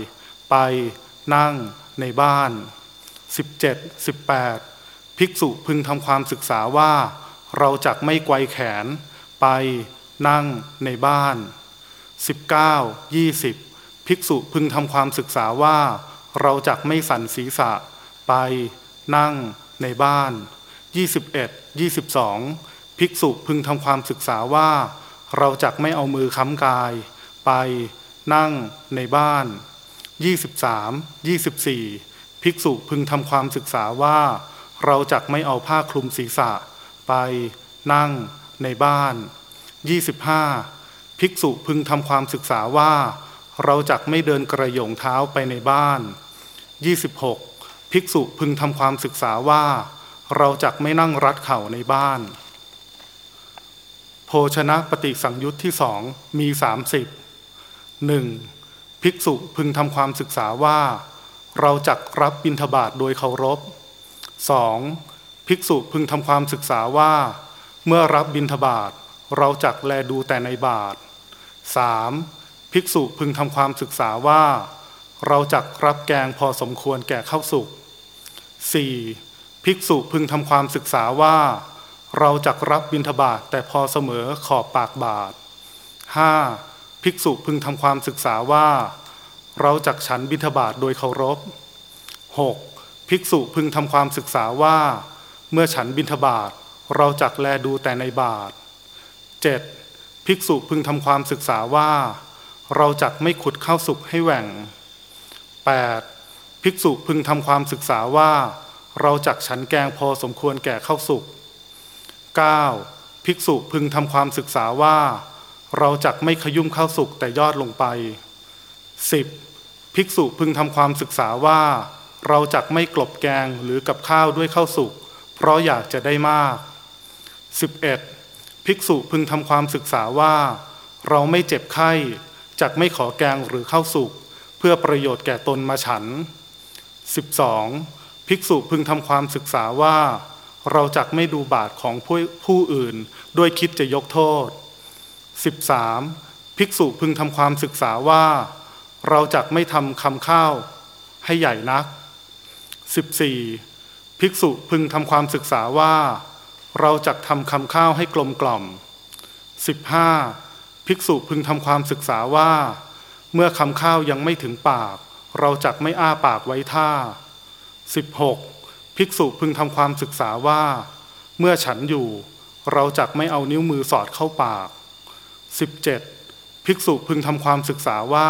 ไปนั่งในบ้าน 17 18 ภิกษุพึงทำความศึกษาว่า เราจักไม่ไกวแขน ไปนั่งในบ้าน 19 20 ภิกษุพึงทำความศึกษาว่า เราจักไม่สั่นศีรษะ ไป นั่ง ในบ้าน 21 22 ภิกษุพึงทำความศึกษาว่า เราจักไม่เอามือค้ำกาย ไป นั่ง ในบ้าน 23 24 ภิกษุพึงทำความศึกษาว่า เราจักไม่เอาผ้าคลุมศีรษะ ไป นั่ง ในบ้าน 25. ภิกษุพึงทำความศึกษาว่า เราจักไม่เดินกระโยงเท้าไปในบ้าน 26. ภิกษุพึงทำความศึกษาว่า เราจักไม่นั่งรัดเข่าในบ้าน โภชนะปฏิสังยุตที่สองมีสามสิบหนึ่งภิกษุพึงทำความศึกษาว่า เราจักรับบิณฑบาตโดยเคารพ 2. ภิกษุพึงทำความศึกษาว่า เมื่อรับบิณฑบาตเราจักแลดูแต่ในบาท 3. ภิกษุพึงทำความศึกษาว่า เราจักรับแกงพอสมควรแก่ข้าวสุก 4. ภิกษุพึงทำความศึกษาว่า เราจักรับบิณฑบาตแต่พอเสมอขอบปากบาท 5. ภิกษุพึงทำความศึกษาว่า เราจักฉันบิณฑบาตโดยเคารพ 6. ภิกษุพึงทำความศึกษาว่า เมื่อฉันบิณฑบาตเราจักแลดูแต่ในบาท 7. ภิกษุพึงทำความศึกษาว่า เราจักไม่ขุดข้าวสุกให้แหว่ง 8. ภิกษุพึงทำความศึกษาว่า เราจักฉันแกงพอสมควรแก่ข้าวสุก 9. ภิกษุพึงทำความศึกษาว่า เราจักไม่ขยุ่มข้าวสุกแต่ยอดลงไป 10. ภิกษุพึงทำความศึกษาว่า เราจักไม่กลบแกงหรือกับข้าวด้วยข้าวสุกเพราะอยากจะได้มาก 11. ภิกษุพึงทำความศึกษาว่า เราไม่เจ็บไข้จักไม่ขอแกงหรือข้าวสุกเพื่อประโยชน์แก่ตนมาฉัน 12. ภิกษุพึงทำความศึกษาว่า เราจักไม่ดูบาทของผู้ผู้อื่นด้วยคิดจะยกโทษ 13. ภิกษุพึงทำความศึกษาว่า เราจักไม่ทำคำข้าวให้ใหญ่นัก 14. ภิกษุพึงทำความศึกษาว่า เราจักทำคำข้าวให้กลมกล่อม 15. ภิกษุพึงทำความศึกษาว่า เมื่อคำข้าวยังไม่ถึงปาก เราจักไม่อ้าปากไว้ท่า 16. ภิกษุพึงทำความศึกษาว่า เมื่อฉันอยู่ เราจักไม่เอานิ้วมือสอดเข้าปาก 17. ภิกษุพึงทำความศึกษาว่า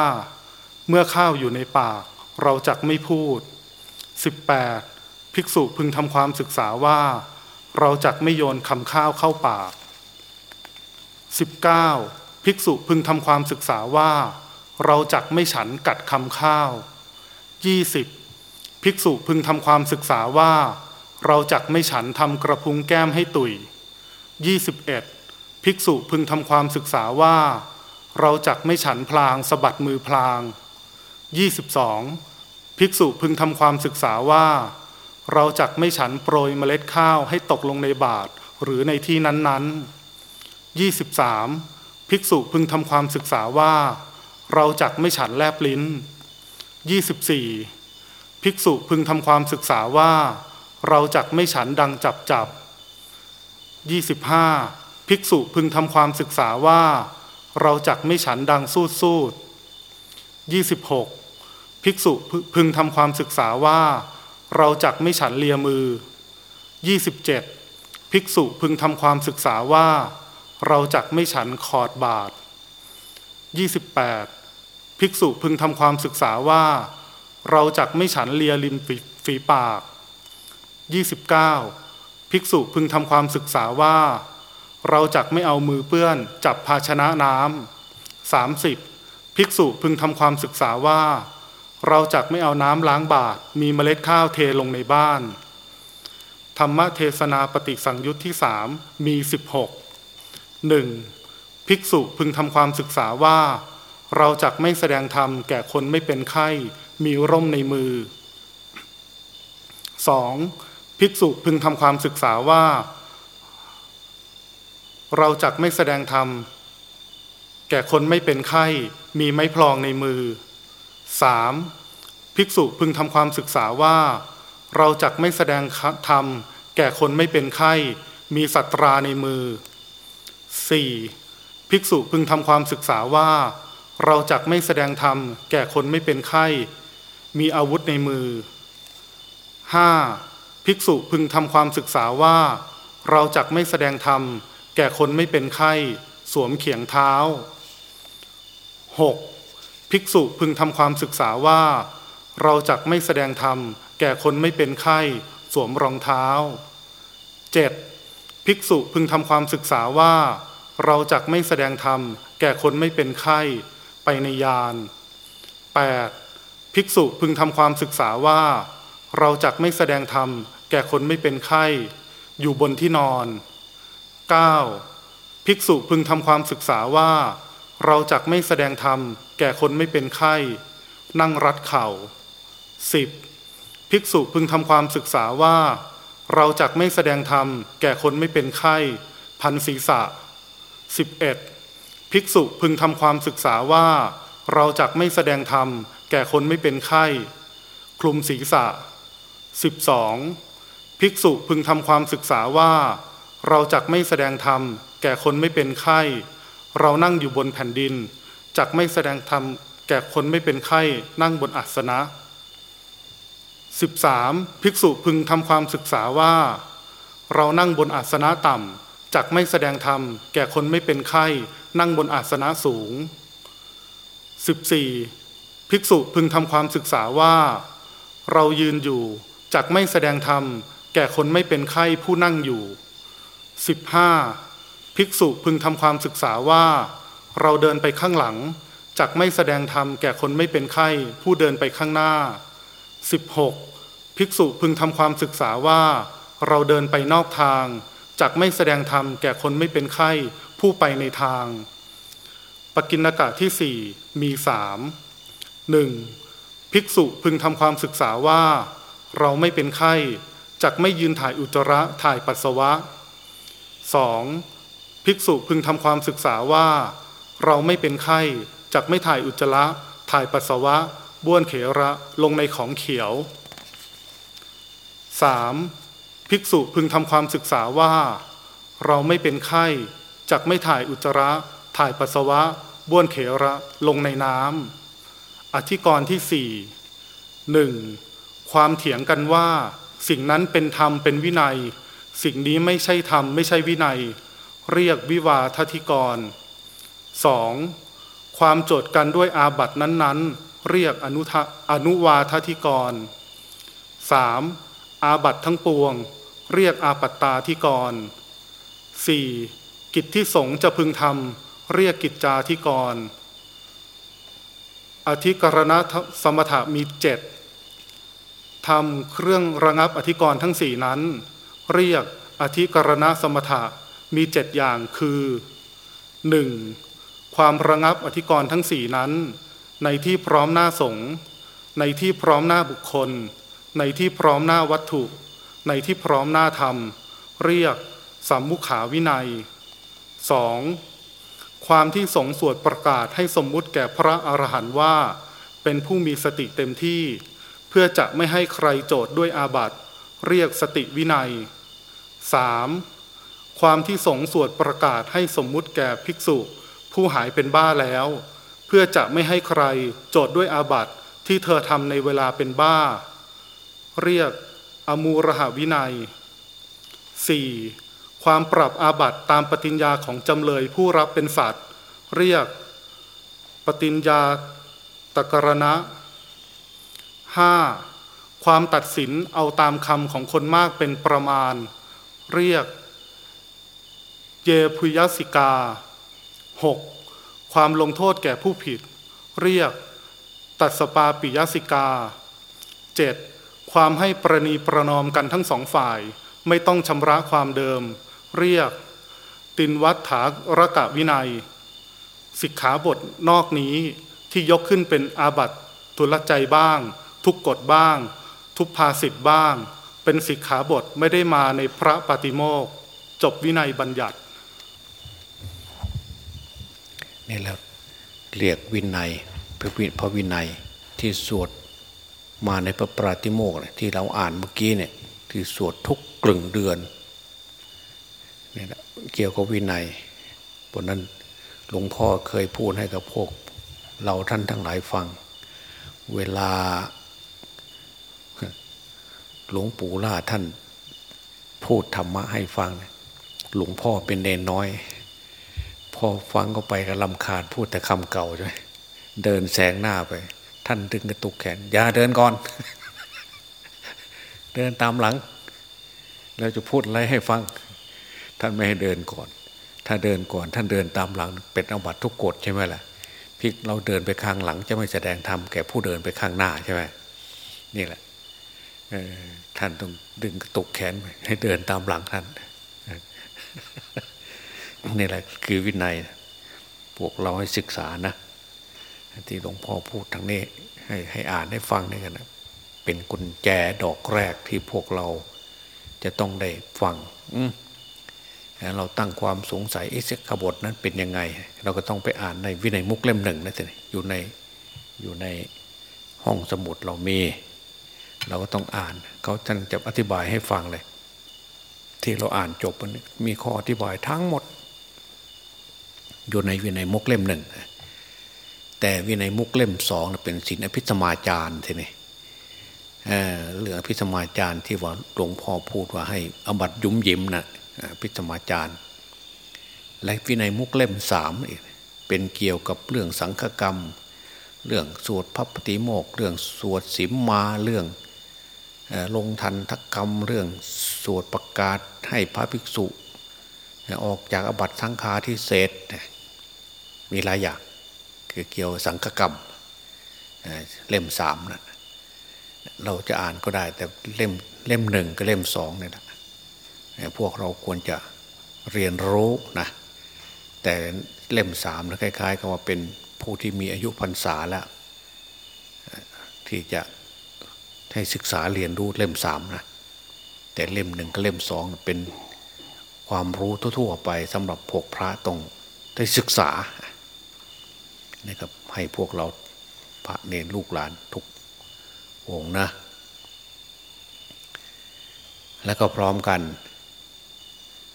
เมื่อข้าวอยู่ในปาก เราจักไม่พูด 18. ภิกษุพึงทำความศึกษาว่า เราจักไม่โยนคำข้าวเข้าปาก 19. ภิกษุพึงทำความศึกษาว่า เราจักไม่ฉันกัดคำข้าว 20. ภิกษุพึงทำความศึกษาว่า เราจักไม่ฉันทำกระพุ้งแก้มให้ตุย 21. ภิกษุพึงทำความศึกษาว่า เราจักไม่ฉันพลางสะบัดมือพลาง 22. ภิกษุพึงทำความศึกษาว่า เราจักไม่ฉันโปรยเมล็ดข้าวให้ตกลงในบาตรหรือในที่นั้นๆ 23. ภิกษุพึงทำความศึกษาว่า เราจักไม่ฉันแลบลิ้น 24. ภิกษุพึงทำความศึกษาว่า เราจักไม่ฉันดังจับจับ 25. ภิกษุพึงทำความศึกษาว่า เราจักไม่ฉันดังสูดสูด 26. ภิกษุพึงทำความศึกษาว่า เราจักไม่ฉันเลียมือ 27. ภิกษุพึงทำความศึกษาว่า เราจักไม่ฉันขอดบาท 28. ภิกษุพึงทำความศึกษาว่า เราจักไม่ฉันเลียริมฝีปาก 29. ภิกษุพึงทำความศึกษาว่า เราจักไม่เอามือเปื้อน จับภาชนะน้ำ 30. ภิกษุพึงทำความศึกษาว่า เราจักไม่เอาน้ำล้างบาตรมีเมล็ดข้าวเทลงในบ้าน ธรรมเทศนาปฏิสังยุตที่สามมี 16 1. ภิกษุพึงทำความศึกษาว่า เราจักไม่แสดงธรรมแก่คนไม่เป็นไข้ มีร่มในมือ 2. ภิกษุพึงทำความศึกษาว่า เราจักไม่แสดงธรรมแก่คนไม่เป็นไข้ มีไม้พลองในมือ 3. ภิกษุพึงทำความศึกษาว่า เราจักไม่แสดงธรรม แก่คนไม่เป็นไข้ มีสัตราในมือ 4. ภิกษุพึงทำความศึกษาว่า เราจักไม่แสดงธรรม แก่คนไม่เป็นไข้ มีอาวุธในมือ 5. ภิกษุพึงทำความศึกษาว่า เราจักไม่แสดงธรรม แก่คนไม่เป็นไข้ สวมเขียงเท้า 6. ภิกษุพึงทำความศึกษาว่า เราจักไม่แสดงธรรม แก่คนไม่เป็นไข้ สวมรองเท้า 7. ภิกษุพึงทำความศึกษาว่า เราจักไม่แสดงธรรม แก่คนไม่เป็นไข้ ไปในยาน 8. ภิกษุพึงทำความศึกษาว่า เราจักไม่แสดงธรรม แก่คนไม่เป็นไข้ อยู่บนที่นอน 9. ภิกษุพึงทำความศึกษาว่า เราจักไม่แสดงธรรม แก่คนไม่เป็นไข้ นั่งรัดเข่า 10. ภิกษุพึงทำความศึกษาว่า เราจักไม่แสดงธรรม แก่คนไม่เป็นไข้ พันศีรษะ 11. ภิกษุพึงทำความศึกษาว่า เราจักไม่แสดงธรรม แก่คนไม่เป็นไข้ คลุมศีรษะ 12. ภิกษุพึงทำความศึกษาว่า เราจักไม่แสดงธรรม แก่คนไม่เป็นไข้ เรานั่งอยู่บนแผ่นดินจักไม่แสดงธรรมแก่คนไม่เป็นไข้นั่งบนอัสนะ 13. ภิกษุพึงทำความศึกษาว่า เรานั่งบนอาสนะต่ำจักไม่แสดงธรรมแก่คนไม่เป็นไข้นั่งบนอาสนะสูง 14. ภิกษุพึงทำความศึกษาว่า เรายืนอยู่จักไม่แสดงธรรมแก่คนไม่เป็นไข้ผู้นั่งอยู่ 15. ภิกษุพึงทำความศึกษาว่า เราเดินไปข้างหลังจักไม่แสดงธรรมแก่คนไม่เป็นไข้ผู้เดินไปข้างหน้า 16. ภิกษุพึงทำความศึกษาว่า เราเดินไปนอกทางจักไม่แสดงธรรมแก่คนไม่เป็นไข้ผู้ไปในทาง ปกิณกะที่สี่มีสามหนึ่งภิกษุพึงทำความศึกษาว่า เราไม่เป็นไข้จักไม่ยืนถ่ายอุจจาระถ่ายปัสสาวะ 2. ภิกษุพึงทำความศึกษาว่า เราไม่เป็นไข้จักไม่ถ่ายอุจจาระ ถ่ายปัสสาวะ บ้วนเขระลงในของเขียว 3. ภิกษุพึงทำความศึกษาว่า เราไม่เป็นไข้จักไม่ถ่ายอุจจาระ ถ่ายปัสสาวะ บ้วนเขระลงในน้ำอธิกรณ์ที่สี่หนึ่งความเถียงกันว่า สิ่งนั้นเป็นธรรมเป็นวินัย สิ่งนี้ไม่ใช่ธรรมไม่ใช่วินัย เรียกวิวาทธิกรสองความโจทย์กันด้วยอาบัตินั้นๆ เรียกอนุทอนุวาทธิกร 3. อาบัติทั้งปวง เรียกอาปัตตาธิกร 4. กิจที่สงจะพึงทำเรียกกิจจาธิกร อธิกรณสมถะมีเจ็ดทำเครื่องระงับอธิกรณ์ทั้งสี่นั้น เรียกอธิกรณสมถะ มีเจ็ดอย่างคือ 1. ความระงับอธิกรณ์ทั้งสี่นั้น ในที่พร้อมหน้าสงฆ์ในที่พร้อมหน้าบุคคล ในที่พร้อมหน้าวัตถุ ในที่พร้อมหน้าธรรม เรียกสัมมุขาวินัย 2. ความที่สงสวดประกาศให้สมมุติแก่พระอรหันต์ว่า เป็นผู้มีสติเต็มที่ เพื่อจะไม่ให้ใครโจทย์ด้วยอาบัติ เรียกสติวินัย 3. ความที่สงสวดประกาศให้สมมุติแก่ภิกษุ ผู้หายเป็นบ้าแล้ว เพื่อจะไม่ให้ใครโจทย์ด้วยอาบัติที่เธอทำในเวลาเป็นบ้า เรียกอมูรหวินัย 4. ความปรับอาบัติตามปฏิญญาของจำเลยผู้รับเป็นสัตว์ เรียกปฏิญญาตกรณะ 5. ความตัดสินเอาตามคำของคนมากเป็นประมาณ เรียก เยพุยสิกา 6. ความลงโทษแก่ผู้ผิด เรียก ตัดสปาปิยสิกา 7. ความให้ประนีประนอมกันทั้งสองฝ่าย ไม่ต้องชำระความเดิม เรียก ตินวัฏฐารกะวินัย สิกขาบทนอกนี้ที่ยกขึ้นเป็นอาบัตทุลใจบ้าง ทุกกฎบ้าง ทุกภาสิทธ์บ้าง เป็นสิกขาบทไม่ได้มาในพระปฏิโมกจบวินัยบัญญัติ นี่แหล้วเรียกวินัยพระวิพระวินัยที่สวดมาในพระปฏิโมกข์ที่เราอ่านเมื่อกี้เนี่ยที่สวดทุกกลึงเดือนนี่แหละเกี่ยวกับวินัยบนนั้นหลวงพ่อเคยพูดให้กับพวก เราท่านทั้งหลายฟัง เวลาหลวงปู่ล่าท่านพูดธรรมะให้ฟัง หลวงพ่อเป็นเนนน้อย พอฟังก็ไปก็ลำคาญพูดแต่คำเก่าใช่ไหมเดินแสงหน้าไป ท่านดึงกระตุกแขน อย่าเดินก่อน เดินตามหลัง แล้วจะพูดอะไรให้ฟัง ท่านไม่ให้เดินก่อน ถ้าเดินก่อน ท่านเดินตามหลัง เป็นอาบัตทุกกฎใช่ไหมล่ะพี่เราเดินไปข้างหลัง จะไม่แสดงธรรมแก่ผู้เดินไปข้างหน้าใช่ไหมนี่แหละท่านต้องดึงกระตุกแขนให้เดินตามหลังท่าน นี่แหละคือวินัย พวกเราให้ศึกษานะ ที่หลวงพ่อพูดทางนี้ ให้ให้อ่านให้ฟังนี่กันนะเป็นกุญแจดอกแรกที่พวกเราจะต้องได้ฟังเราตั้งความสงสัยเอสขบทนั้นเป็นยังไง เราก็ต้องไปอ่านในวินัยมุกเล่มหนึ่งนะสิอยู่ในอยู่ในห้องสมุดเรามี เราก็ต้องอ่าน เขาท่านจะอธิบายให้ฟังเลย ที่เราอ่านจบมันมีข้ออธิบายทั้งหมด อยู่ในวินัยมุกเล่มหนึ่ง แต่วินัยมุกเล่มสองเป็นศีลอภิสมาจารย์ทีนี้เหลือพิสมาจารย์ที่ว่าหลวงพ่อพูดว่าให้อบัตยุ้มยิ้มนะพิสมาจารย์ และวินัยมุกเล่มสามเป็นเกี่ยวกับเรื่องสังฆกรรม เรื่องสวดพระปฏิโมก เรื่องสวดสิมมาเรื่องลงทันทักกรรม เรื่องสวดประกาศให้พระภิกษุ ออกจากอบัตสังฆาทิเศษ มีหลายอย่าง คือเกี่ยวสังฆกรรมเล่มสามนะเราจะอ่านก็ได้ แต่เล่มเล่มหนึ่งกับเล่มสองเนี่ยนะพวกเราควรจะเรียนรู้นะแต่เล่มสามนะคล้ายๆกับว่าเป็นผู้ที่มีอายุพรรษาแล้วที่จะให้ศึกษาเรียนรู้เล่มสามนะแต่เล่มหนึ่งกับเล่มสองเป็นความรู้ทั่วๆไปสำหรับพวกพระต้องได้ศึกษา นะครับ ให้พวกเราพระเนรลูกหลานทุกองนะ แล้วก็พร้อมกัน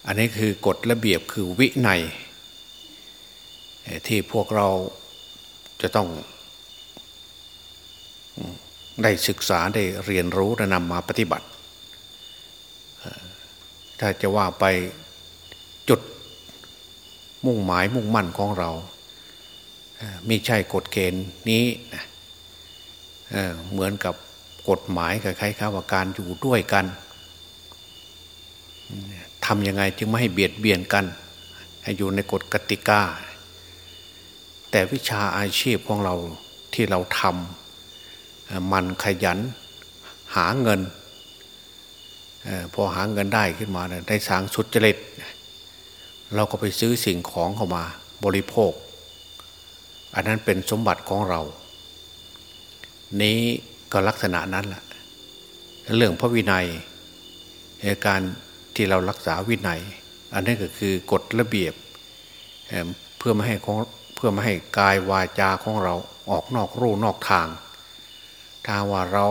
อันนี้คือกฎระเบียบคือวิไนที่พวกเราจะต้องได้ศึกษาได้เรียนรู้และนำมาปฏิบัติ ถ้าจะว่าไปจุดมุ่งหมายมุ่งมั่นของเรา ไม่ใช่กฎเกณฑ์นี้นะเหมือนกับกฎหมายคล้ายๆว่าการอยู่ด้วยกันทำยังไงจึงไม่ให้เบียดเบียนกัน ให้อยู่ในกฎกติกา แต่วิชาอาชีพของเราที่เราทำมันขยันหาเงินพอหาเงินได้ขึ้นมาได้สางสุดจริตเราก็ไปซื้อสิ่งของเข้ามาบริโภค อันนั้นเป็นสมบัติของเรา นี้ก็ลักษณะนั้นแหละเรื่องพระวินัยการที่เรารักษาวินัย อันนี้ก็คือกฎระเบียบเพื่อไม่ให้เพื่อไม่ให้กายวาจาของเราออกนอกรูนอกทาง ถ้าว่าเรา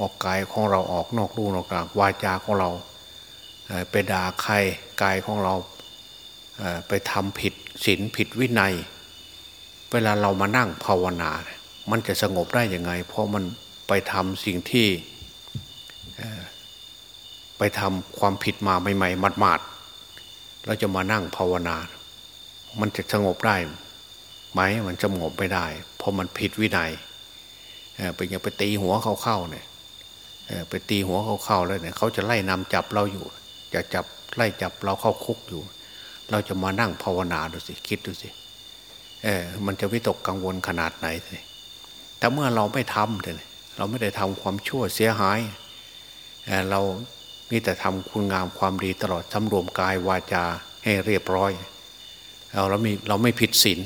ออกกายของเราออกนอกรูนอกทางวาจาของเราไปด่าใครกายของเราไปทำผิดศีลผิดวินัย เวลาเรามานั่งภาวนา มันจะสงบได้ยังไง เพราะมันไปทำสิ่งที่ไปทำความผิดมาใหม่ๆหมาดๆเราจะมานั่งภาวนา มันจะสงบได้ไหมมันสงบไม่ได้ เพราะมันผิดวินัยไปยังไปตีหัวเขาเข้าเนี่ยไปตีหัวเขาเข้าแล้วเนี่ยเขาจะไล่นำจับเราอยู่ จะจับไล่จับเราเข้าคุกอยู่ เราจะมานั่งภาวนาดูสิคิดดูสิ เออมันจะวิตกกังวลขนาดไหนแต่เมื่อเราไม่ทำเลยเราไม่ได้ทำความชั่วเสียหายเรามีแต่ทำคุณงามความดีตลอดสำรวมกายวาจาให้เรียบร้อย เราเรามีเราไม่ผิดศีล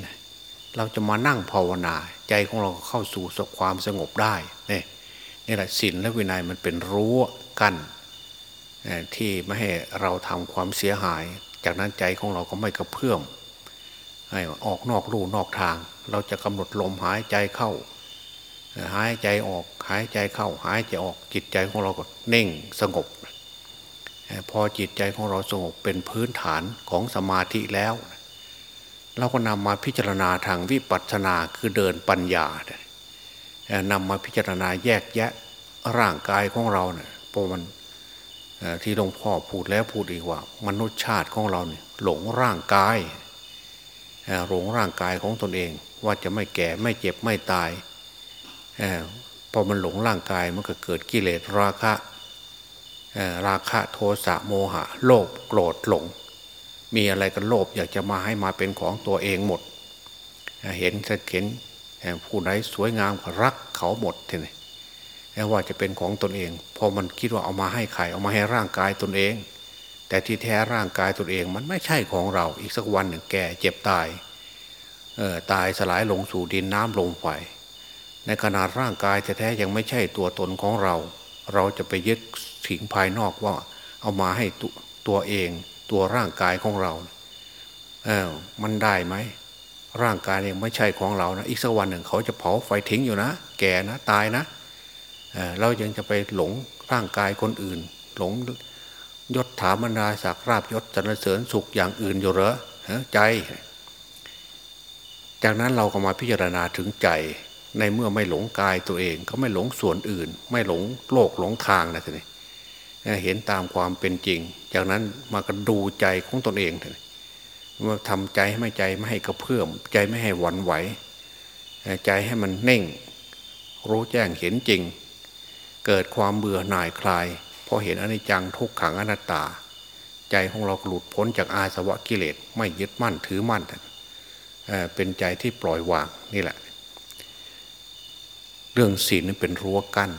เราจะมานั่งภาวนา ใจของเราเข้าสู่ความสงบได้นี่นี่แหละศีลและวินัยมันเป็นรั้วกันที่ไม่ให้เราทำความเสียหาย จากนั้นใจของเราก็ไม่กระเพื่อม ออกนอกรูนอกทาง เราจะกำหนดลมหายใจเข้า หายใจออกหายใจเข้า หายใจออกจิตใจของเราก็เน่งสงบ พอจิตใจของเราสงบเป็นพื้นฐานของสมาธิแล้ว เราก็นำมาพิจารณาทางวิปัสสนาคือเดินปัญญานำมาพิจารณาแยกแยะร่างกายของเราเนี่ยเพราะมันที่หลวงพ่อพูดแล้วพูดอีกว่า มนุษย์ชาติของเราเนี่ยหลงร่างกาย หลงร่างกายของตนเอง ว่าจะไม่แก่ไม่เจ็บไม่ตายพอมันหลงร่างกายมันก็เกิดกิเลสราคะราคะโทสะโมหะ โลภโกรธหลง มีอะไรก็โลภอยากจะมาให้มาเป็นของตัวเองหมด เห็นจะเห็นผู้ใดสวยงามก็รักเขาหมดทีนี้ว่าจะเป็นของตนเอง พอมันคิดว่าเอามาให้ใครเอามาให้ร่างกายตนเอง แต่ที่แท้ร่างกายตนเองมันไม่ใช่ของเรา อีกสักวันหนึ่งแก่เจ็บตายเออตายสลายลงสู่ดินน้ำลมไฟในขนาดร่างกายแท้ๆยังไม่ใช่ตัวตนของเรา เราจะไปยึดสิ่งภายนอกว่า เอามาให้ตตัวเองตัวร่างกายของเราเออมันได้ไหมร่างกายเนี่ยไม่ใช่ของเรานะอีกสักวันหนึ่งเขาจะเผาไฟทิ้งอยู่นะ แก่นะตายนะเเรายังจะไปหลงร่างกายคนอื่น หลง ยศถาบรรดาศักราบยศจันเสริญสุขอย่างอื่นอยู่เหรอใจ จากนั้นเราก็มาพิจารณาถึงใจ ในเมื่อไม่หลงกายตัวเอง ก็ไม่หลงส่วนอื่น ไม่หลงโลกหลงทางนะทีนี้เห็นตามความเป็นจริง จากนั้นมากระดูใจของตนเองทีนี้ว่าทำใจให้ไม่ใจไม่ให้กระเพื่อมใจไม่ให้หวั่นไหวใจให้มันเน่ง รู้แจ้งเห็นจริง เกิดความเบื่อหน่ายคลาย พอเห็นอนิจจังทุกขังอนัตตา ใจของเราหลุดพ้นจากอาสวะกิเลสไม่ยึดมั่นถือมั่นเป็นใจที่ปล่อยวางนี่แหละ เรื่องศีลเป็นรั้วกัน้น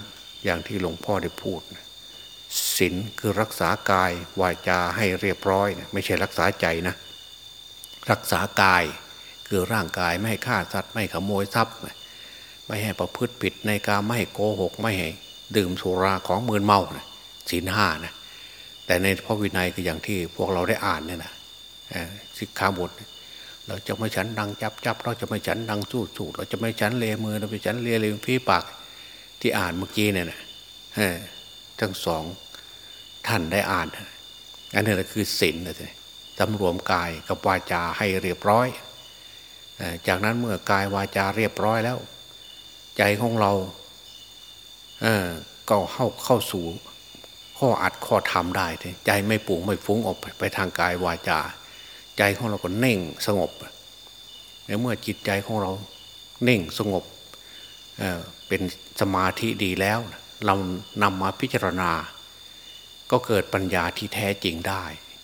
อย่างที่หลวงพ่อได้พูดศีลคือรักษากายวาจาให้เรียบร้อยไม่ใช่รักษาใจนะ รักษากายคือร่างกายไม่ให้ฆ่าสัตว์ไม่ขโมยทรัพย์ไม่ให้ประพฤติผิดในการไม่ให้โกหกไม่ให้ดื่มสุราของมืนเมา ศีลห้านะแต่ในพระวินัยก็อย่างที่พวกเราได้อ่านเนี่ยนะสิกขาบท เราจะไม่ฉันดังจับจับเราจะไม่ฉันดังสู้สู้เราจะไม่ฉันเลมือเราไปฉันเลเลพี่ปากที่อ่านเมื่อกี้เนี่ยนะทั้งสองท่านได้อ่าน อันนี้แหละคือศีลนะทีสำรวมกายกับวาจาให้เรียบร้อย จากนั้นเมื่อกายวาจาเรียบร้อยแล้ว ใจของเราก็เข้าเข้าสู่ ข้ออัดข้อทำได้ใจไม่ปุ่งไม่ฟุ้งออกไปทางกายวาจา ใจของเราก็เน่งสงบในเมื่อจิตใจของเราเน่งสงบเเป็นสมาธิดีแล้ว เรานำมาพิจารณา ก็เกิดปัญญาที่แท้จริงได้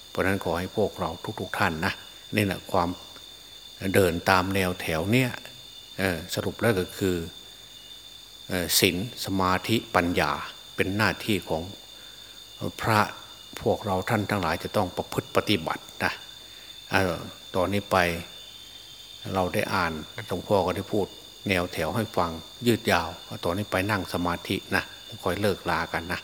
เพราะนั้นขอให้พวกเราทุกๆทท่านนะนี่แหละความเดินตามแนวแถวเนี้ยสรุปแล้วก็คือศีลสมาธิปัญญาเป็นหน้าที่ของ พระพวกเราท่านทั้งหลายจะต้องประพฤติปฏิบัตินะตอนนี้ไปเราได้อ่านหลวงพ่อก็ได้พูด แนวแถวให้ฟังยืดยาวตอนนี้ไปนั่งสมาธินะค่อยเลิกลากันนะ